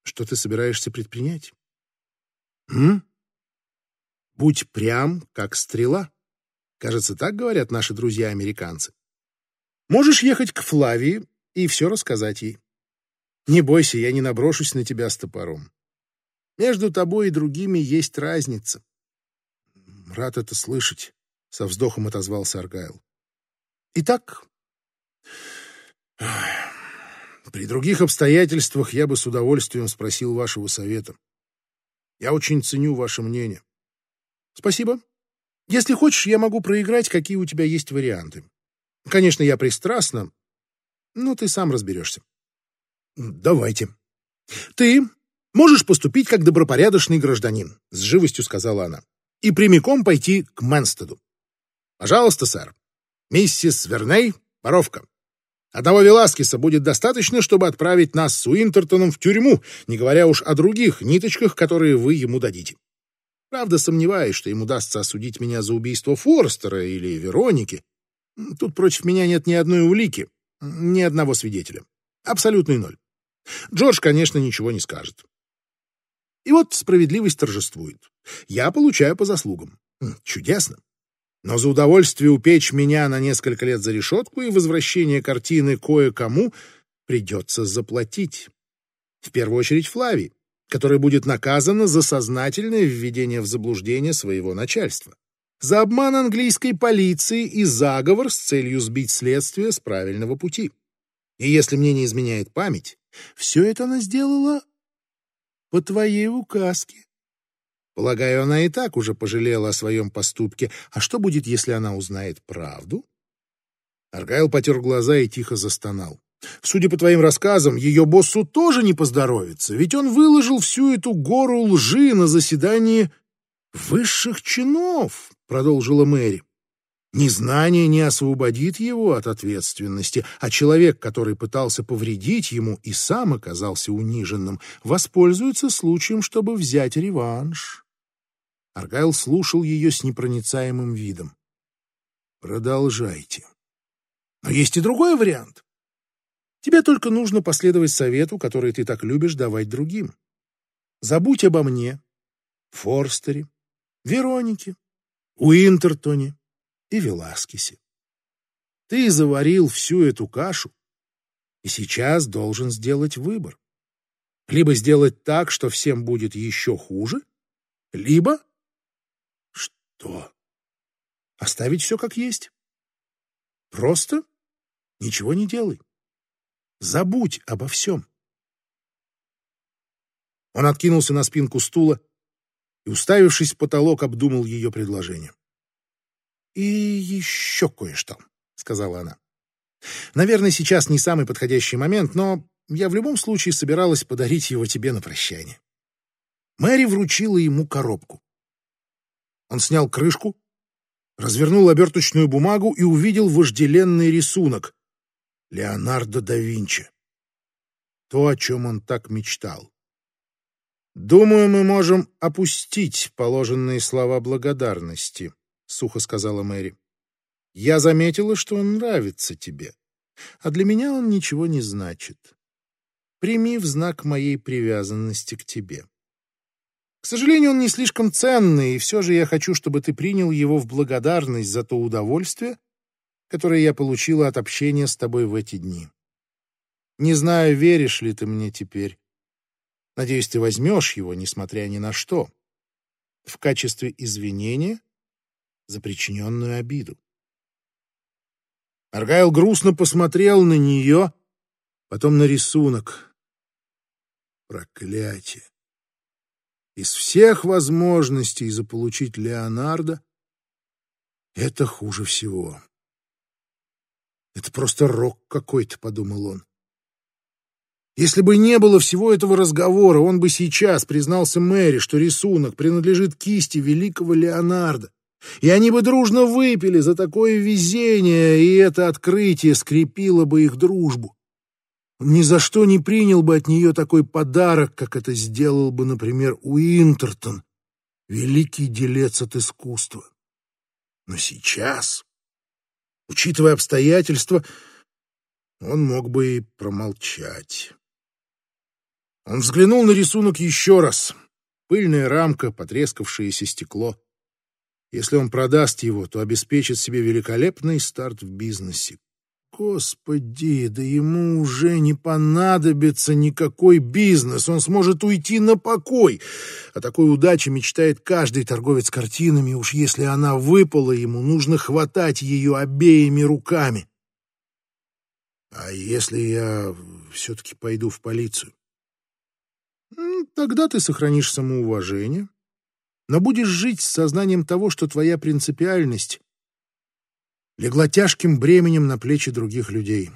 что ты собираешься предпринять? М? Будь прям, как стрела. Кажется, так говорят наши друзья-американцы. Можешь ехать к Флавии и все рассказать ей. Не бойся, я не наброшусь на тебя с топором. Между тобой и другими есть разница. Рад это слышать, — со вздохом отозвался Аргайл. Итак, при других обстоятельствах я бы с удовольствием спросил вашего совета. Я очень ценю ваше мнение. Спасибо. Если хочешь, я могу проиграть, какие у тебя есть варианты. Конечно, я пристрастна, но ты сам разберешься. Давайте. Ты можешь поступить как добропорядочный гражданин, с живостью сказала она и прямиком пойти к Мэнстеду. Пожалуйста, сэр. Миссис Верней, воровка. Одного Веласкеса будет достаточно, чтобы отправить нас с Уинтертоном в тюрьму, не говоря уж о других ниточках, которые вы ему дадите. Правда, сомневаюсь, что ему удастся осудить меня за убийство Форстера или Вероники. Тут против меня нет ни одной улики, ни одного свидетеля. Абсолютный ноль. Джордж, конечно, ничего не скажет. И вот справедливость торжествует. Я получаю по заслугам. Чудесно. Но за удовольствие упечь меня на несколько лет за решетку и возвращение картины кое-кому придется заплатить. В первую очередь Флави, которая будет наказана за сознательное введение в заблуждение своего начальства, за обман английской полиции и заговор с целью сбить следствие с правильного пути. И если мне не изменяет память, все это она сделала по твоей указке. Полагаю, она и так уже пожалела о своем поступке. А что будет, если она узнает правду? Аргайл потер глаза и тихо застонал. Судя по твоим рассказам, ее боссу тоже не поздоровится, ведь он выложил всю эту гору лжи на заседании высших чинов, продолжила Мэри. Незнание не освободит его от ответственности, а человек, который пытался повредить ему и сам оказался униженным, воспользуется случаем, чтобы взять реванш. Аргайл слушал ее с непроницаемым видом. «Продолжайте. Но есть и другой вариант. Тебе только нужно последовать совету, который ты так любишь давать другим. Забудь обо мне, Форстере, Веронике, Уинтертоне, и Веласкесе. Ты заварил всю эту кашу и сейчас должен сделать выбор. Либо сделать так, что всем будет еще хуже, Либо... Что? Оставить все как есть. Просто ничего не делай. Забудь обо всем. Он откинулся на спинку стула и, уставившись в потолок, обдумал ее предложение. «И еще кое-что», — сказала она. «Наверное, сейчас не самый подходящий момент, но я в любом случае собиралась подарить его тебе на прощание». Мэри вручила ему коробку. Он снял крышку, развернул оберточную бумагу и увидел вожделенный рисунок — Леонардо да Винчи. То, о чем он так мечтал. «Думаю, мы можем опустить положенные слова благодарности», — сухо сказала Мэри. «Я заметила, что он нравится тебе, а для меня он ничего не значит. Прими в знак моей привязанности к тебе. К сожалению, он не слишком ценный, и все же я хочу, чтобы ты принял его в благодарность за то удовольствие, которое я получила от общения с тобой в эти дни. Не знаю, веришь ли ты мне теперь, Надеюсь, ты возьмешь его, несмотря ни на что, в качестве извинения за причиненную обиду. Аргайл грустно посмотрел на нее, потом на рисунок. Проклятие! Из всех возможностей заполучить Леонардо это хуже всего. Это просто рок какой-то, подумал он. Если бы не было всего этого разговора, он бы сейчас признался Мэри, что рисунок принадлежит кисти великого Леонардо. И они бы дружно выпили за такое везение, и это открытие скрепило бы их дружбу. Ни за что не принял бы от нее такой подарок, как это сделал бы, например, Уинтертон, великий делец от искусства. Но сейчас, учитывая обстоятельства, он мог бы и промолчать. Он взглянул на рисунок еще раз. Пыльная рамка, потрескавшееся стекло. Если он продаст его, то обеспечит себе великолепный старт в бизнесе. Господи, да ему уже не понадобится никакой бизнес, он сможет уйти на покой. О такой удаче мечтает каждый торговец картинами, уж если она выпала ему, нужно хватать ее обеими руками. А если я все-таки пойду в полицию? Тогда ты сохранишь самоуважение, но будешь жить с сознанием того, что твоя принципиальность легла тяжким бременем на плечи других людей.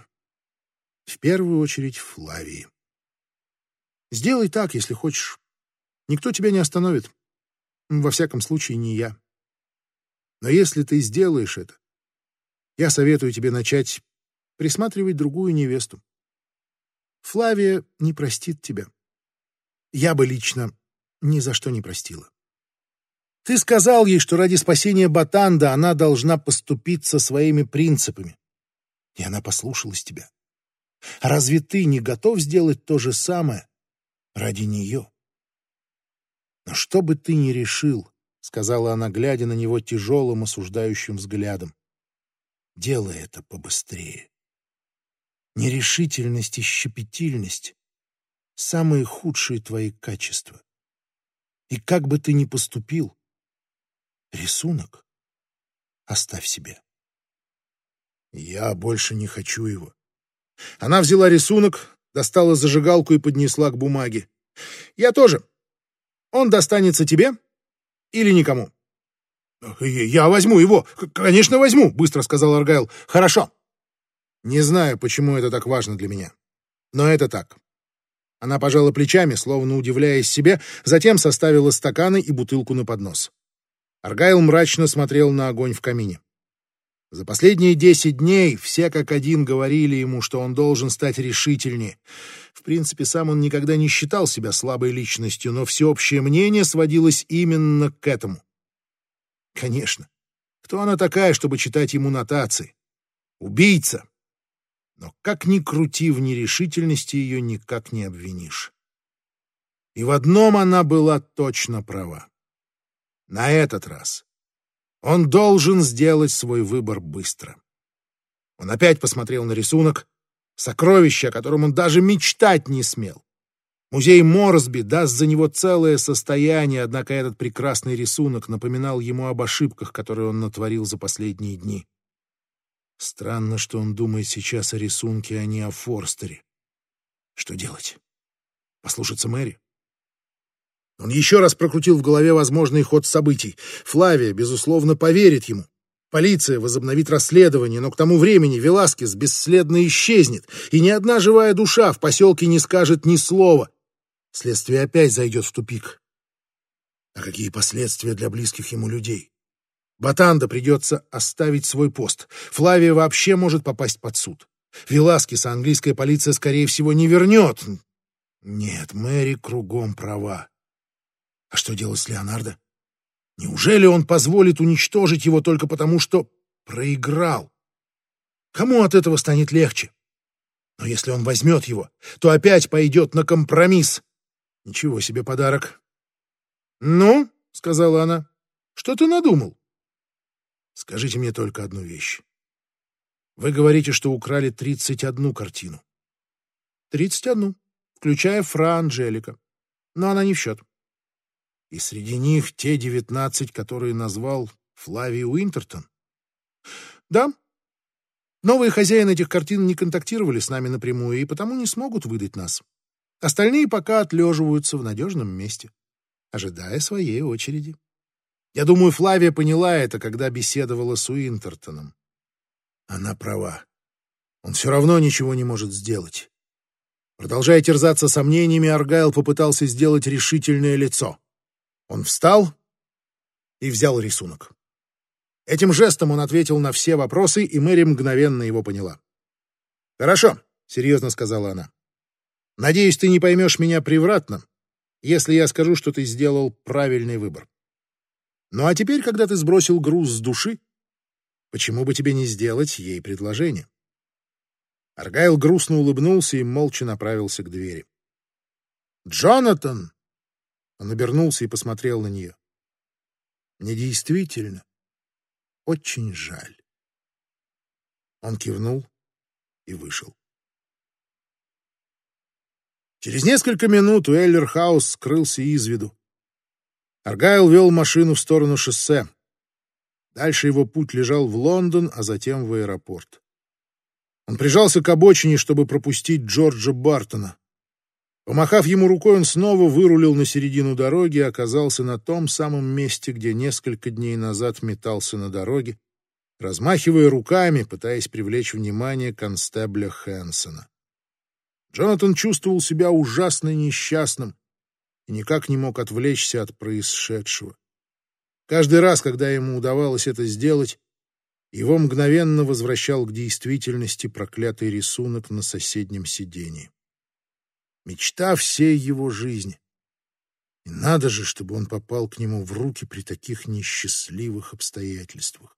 В первую очередь Флавии. Сделай так, если хочешь. Никто тебя не остановит. Во всяком случае, не я. Но если ты сделаешь это, я советую тебе начать присматривать другую невесту. Флавия не простит тебя я бы лично ни за что не простила. Ты сказал ей, что ради спасения Батанда она должна поступиться своими принципами. И она послушалась тебя. разве ты не готов сделать то же самое ради нее? Но что бы ты ни решил, — сказала она, глядя на него тяжелым осуждающим взглядом, — делай это побыстрее. Нерешительность и щепетильность самые худшие твои качества. И как бы ты ни поступил, рисунок оставь себе. Я больше не хочу его. Она взяла рисунок, достала зажигалку и поднесла к бумаге. Я тоже. Он достанется тебе или никому? Я возьму его. Конечно, возьму, быстро сказал Аргайл. Хорошо. Не знаю, почему это так важно для меня. Но это так. Она пожала плечами, словно удивляясь себе, затем составила стаканы и бутылку на поднос. Аргайл мрачно смотрел на огонь в камине. За последние десять дней все как один говорили ему, что он должен стать решительнее. В принципе, сам он никогда не считал себя слабой личностью, но всеобщее мнение сводилось именно к этому. Конечно. Кто она такая, чтобы читать ему нотации? Убийца, но как ни крути в нерешительности ее никак не обвинишь. И в одном она была точно права. На этот раз он должен сделать свой выбор быстро. Он опять посмотрел на рисунок, сокровище, о котором он даже мечтать не смел. Музей Морсби даст за него целое состояние, однако этот прекрасный рисунок напоминал ему об ошибках, которые он натворил за последние дни. Странно, что он думает сейчас о рисунке, а не о Форстере. Что делать? Послушаться Мэри? Он еще раз прокрутил в голове возможный ход событий. Флавия, безусловно, поверит ему. Полиция возобновит расследование, но к тому времени Веласкес бесследно исчезнет, и ни одна живая душа в поселке не скажет ни слова. Следствие опять зайдет в тупик. А какие последствия для близких ему людей? Батанда придется оставить свой пост. Флавия вообще может попасть под суд. Веласкеса английская полиция, скорее всего, не вернет. Нет, Мэри кругом права. А что делать с Леонардо? Неужели он позволит уничтожить его только потому, что проиграл? Кому от этого станет легче? Но если он возьмет его, то опять пойдет на компромисс. Ничего себе подарок. «Ну, — сказала она, — что ты надумал?» «Скажите мне только одну вещь. Вы говорите, что украли тридцать одну картину». «Тридцать одну, включая Фра Анджелика. Но она не в счет и среди них те девятнадцать, которые назвал Флавий Уинтертон. Да, новые хозяины этих картин не контактировали с нами напрямую и потому не смогут выдать нас. Остальные пока отлеживаются в надежном месте, ожидая своей очереди. Я думаю, Флавия поняла это, когда беседовала с Уинтертоном. Она права. Он все равно ничего не может сделать. Продолжая терзаться сомнениями, Аргайл попытался сделать решительное лицо. Он встал и взял рисунок. Этим жестом он ответил на все вопросы, и Мэри мгновенно его поняла. «Хорошо», — серьезно сказала она. «Надеюсь, ты не поймешь меня превратно, если я скажу, что ты сделал правильный выбор. Ну а теперь, когда ты сбросил груз с души, почему бы тебе не сделать ей предложение?» Аргайл грустно улыбнулся и молча направился к двери. «Джонатан!» Он обернулся и посмотрел на нее. Мне действительно очень жаль. Он кивнул и вышел. Через несколько минут Уэллер-хаус скрылся из виду. Аргайл вел машину в сторону шоссе. Дальше его путь лежал в Лондон, а затем в аэропорт. Он прижался к обочине, чтобы пропустить Джорджа Бартона. Помахав ему рукой, он снова вырулил на середину дороги и оказался на том самом месте, где несколько дней назад метался на дороге, размахивая руками, пытаясь привлечь внимание констебля Хэнсона. Джонатан чувствовал себя ужасно несчастным и никак не мог отвлечься от происшедшего. Каждый раз, когда ему удавалось это сделать, его мгновенно возвращал к действительности проклятый рисунок на соседнем сиденье мечта всей его жизни. И надо же, чтобы он попал к нему в руки при таких несчастливых обстоятельствах.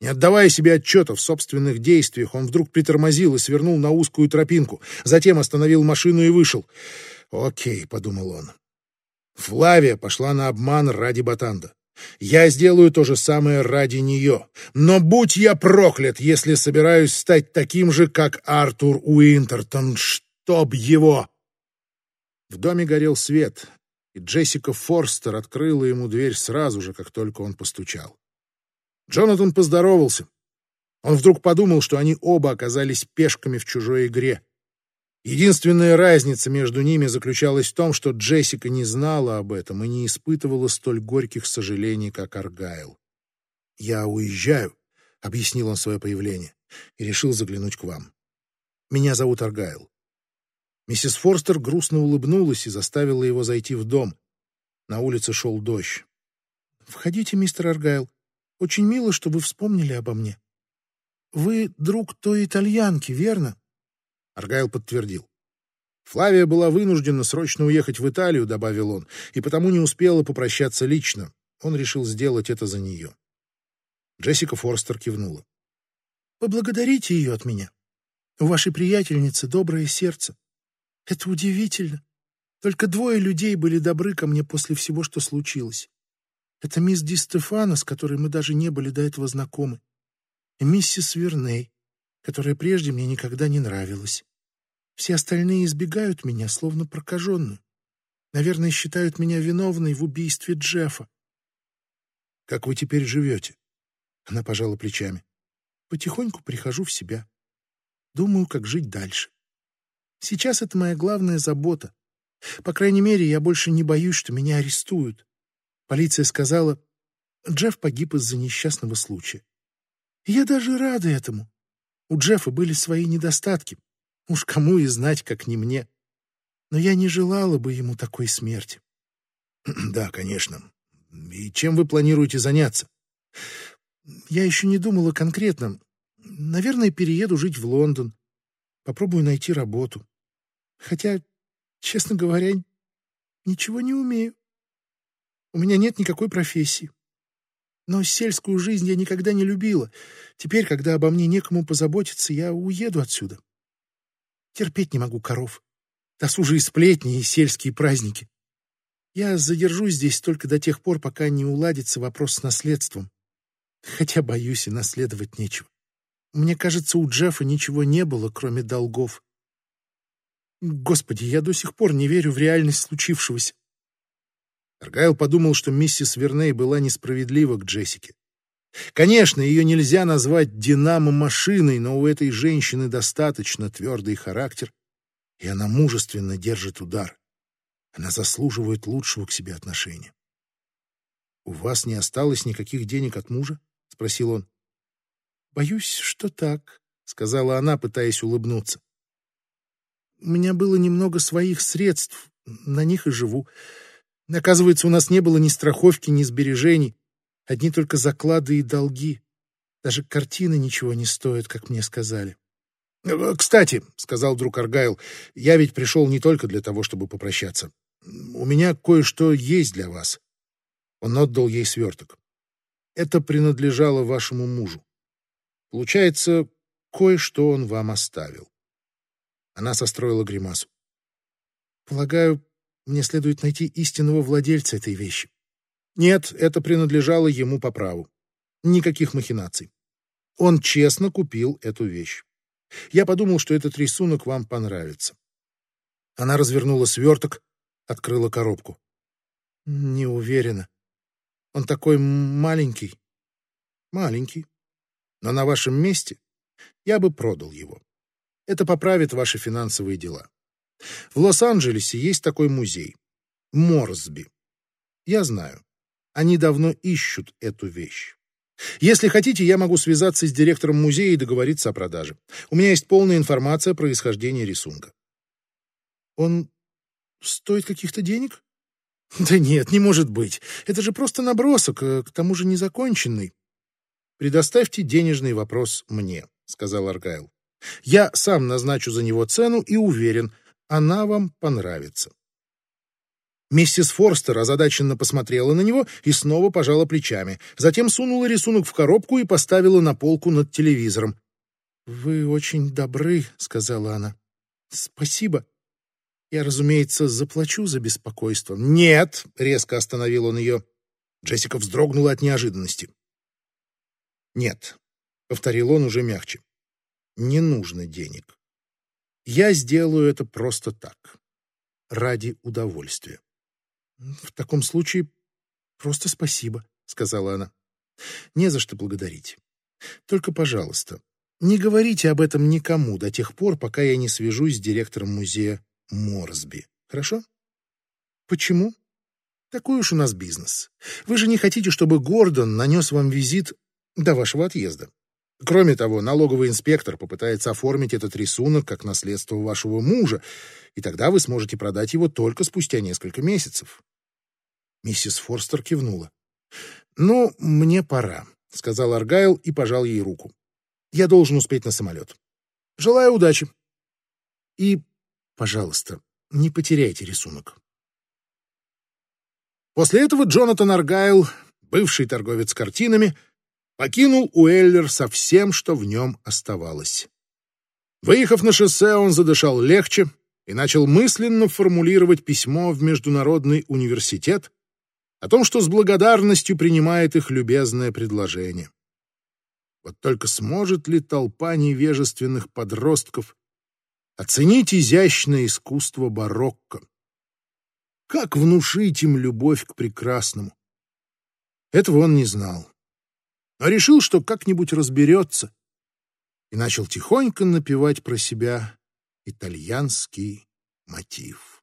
Не отдавая себе отчета в собственных действиях, он вдруг притормозил и свернул на узкую тропинку, затем остановил машину и вышел. «Окей», — подумал он. Флавия пошла на обман ради Батанда. Я сделаю то же самое ради нее. Но будь я проклят, если собираюсь стать таким же, как Артур Уинтертон. Чтоб его!» В доме горел свет, и Джессика Форстер открыла ему дверь сразу же, как только он постучал. Джонатан поздоровался. Он вдруг подумал, что они оба оказались пешками в чужой игре. Единственная разница между ними заключалась в том, что Джессика не знала об этом и не испытывала столь горьких сожалений, как Аргайл. «Я уезжаю», — объяснил он свое появление, и решил заглянуть к вам. «Меня зовут Аргайл. Миссис Форстер грустно улыбнулась и заставила его зайти в дом. На улице шел дождь. «Входите, мистер Аргайл. Очень мило, что вы вспомнили обо мне. Вы друг той итальянки, верно?» Аргайл подтвердил. Флавия была вынуждена срочно уехать в Италию, добавил он, и потому не успела попрощаться лично. Он решил сделать это за нее. Джессика Форстер кивнула. «Поблагодарите ее от меня. У вашей приятельницы доброе сердце. Это удивительно. Только двое людей были добры ко мне после всего, что случилось. Это мисс Ди Стефано, с которой мы даже не были до этого знакомы, и миссис Верней, которая прежде мне никогда не нравилась. Все остальные избегают меня, словно прокаженную. Наверное, считают меня виновной в убийстве Джеффа. Как вы теперь живете? Она пожала плечами. Потихоньку прихожу в себя. Думаю, как жить дальше. Сейчас это моя главная забота. По крайней мере, я больше не боюсь, что меня арестуют. Полиция сказала, Джефф погиб из-за несчастного случая. И я даже рада этому. У Джеффа были свои недостатки. Уж кому и знать, как не мне. Но я не желала бы ему такой смерти. Да, конечно. И чем вы планируете заняться? Я еще не думала конкретно. Наверное, перееду жить в Лондон. Попробую найти работу. Хотя, честно говоря, ничего не умею. У меня нет никакой профессии. Но сельскую жизнь я никогда не любила. Теперь, когда обо мне некому позаботиться, я уеду отсюда. Терпеть не могу коров. Досужие сплетни и сельские праздники. Я задержусь здесь только до тех пор, пока не уладится вопрос с наследством. Хотя, боюсь, и наследовать нечего. Мне кажется, у Джеффа ничего не было, кроме долгов. Господи, я до сих пор не верю в реальность случившегося. Аргайл подумал, что миссис Верней была несправедлива к Джессике. Конечно, ее нельзя назвать динамо-машиной, но у этой женщины достаточно твердый характер, и она мужественно держит удар. Она заслуживает лучшего к себе отношения. «У вас не осталось никаких денег от мужа?» — спросил он. «Боюсь, что так», — сказала она, пытаясь улыбнуться. «У меня было немного своих средств, на них и живу. Оказывается, у нас не было ни страховки, ни сбережений, одни только заклады и долги. Даже картины ничего не стоят, как мне сказали. «Э, «Кстати», — сказал друг Аргайл, — «я ведь пришел не только для того, чтобы попрощаться. У меня кое-что есть для вас». Он отдал ей сверток. «Это принадлежало вашему мужу. Получается, кое-что он вам оставил». Она состроила гримасу. «Полагаю, мне следует найти истинного владельца этой вещи. Нет, это принадлежало ему по праву. Никаких махинаций. Он честно купил эту вещь. Я подумал, что этот рисунок вам понравится. Она развернула сверток, открыла коробку. Не уверена. Он такой маленький. Маленький. Но на вашем месте я бы продал его. Это поправит ваши финансовые дела. В Лос-Анджелесе есть такой музей. Морсби. Я знаю. Они давно ищут эту вещь. Если хотите, я могу связаться с директором музея и договориться о продаже. У меня есть полная информация о происхождении рисунка. Он стоит каких-то денег? Да нет, не может быть. Это же просто набросок, э, к тому же незаконченный. Предоставьте денежный вопрос мне, сказал Аргайл. Я сам назначу за него цену и уверен, она вам понравится. Миссис Форстер озадаченно посмотрела на него и снова пожала плечами. Затем сунула рисунок в коробку и поставила на полку над телевизором. «Вы очень добры», — сказала она. «Спасибо. Я, разумеется, заплачу за беспокойство». «Нет», — резко остановил он ее. Джессика вздрогнула от неожиданности. «Нет», — повторил он уже мягче. «Не нужно денег. Я сделаю это просто так, ради удовольствия. В таком случае просто спасибо, сказала она. Не за что благодарить. Только, пожалуйста, не говорите об этом никому до тех пор, пока я не свяжусь с директором музея Морсби. Хорошо? Почему? Такой уж у нас бизнес. Вы же не хотите, чтобы Гордон нанес вам визит до вашего отъезда. Кроме того, налоговый инспектор попытается оформить этот рисунок как наследство вашего мужа, и тогда вы сможете продать его только спустя несколько месяцев. Миссис Форстер кивнула. «Ну, мне пора», — сказал Аргайл и пожал ей руку. «Я должен успеть на самолет. Желаю удачи. И, пожалуйста, не потеряйте рисунок». После этого Джонатан Аргайл, бывший торговец картинами, покинул Уэллер со всем, что в нем оставалось. Выехав на шоссе, он задышал легче и начал мысленно формулировать письмо в Международный университет о том, что с благодарностью принимает их любезное предложение. Вот только сможет ли толпа невежественных подростков оценить изящное искусство барокко. Как внушить им любовь к прекрасному? Этого он не знал, но решил, что как-нибудь разберется, и начал тихонько напевать про себя итальянский мотив.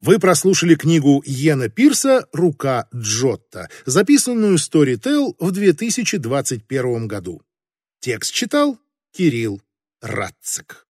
Вы прослушали книгу Йена Пирса «Рука Джотта», записанную Storytel в 2021 году. Текст читал Кирилл Радцик.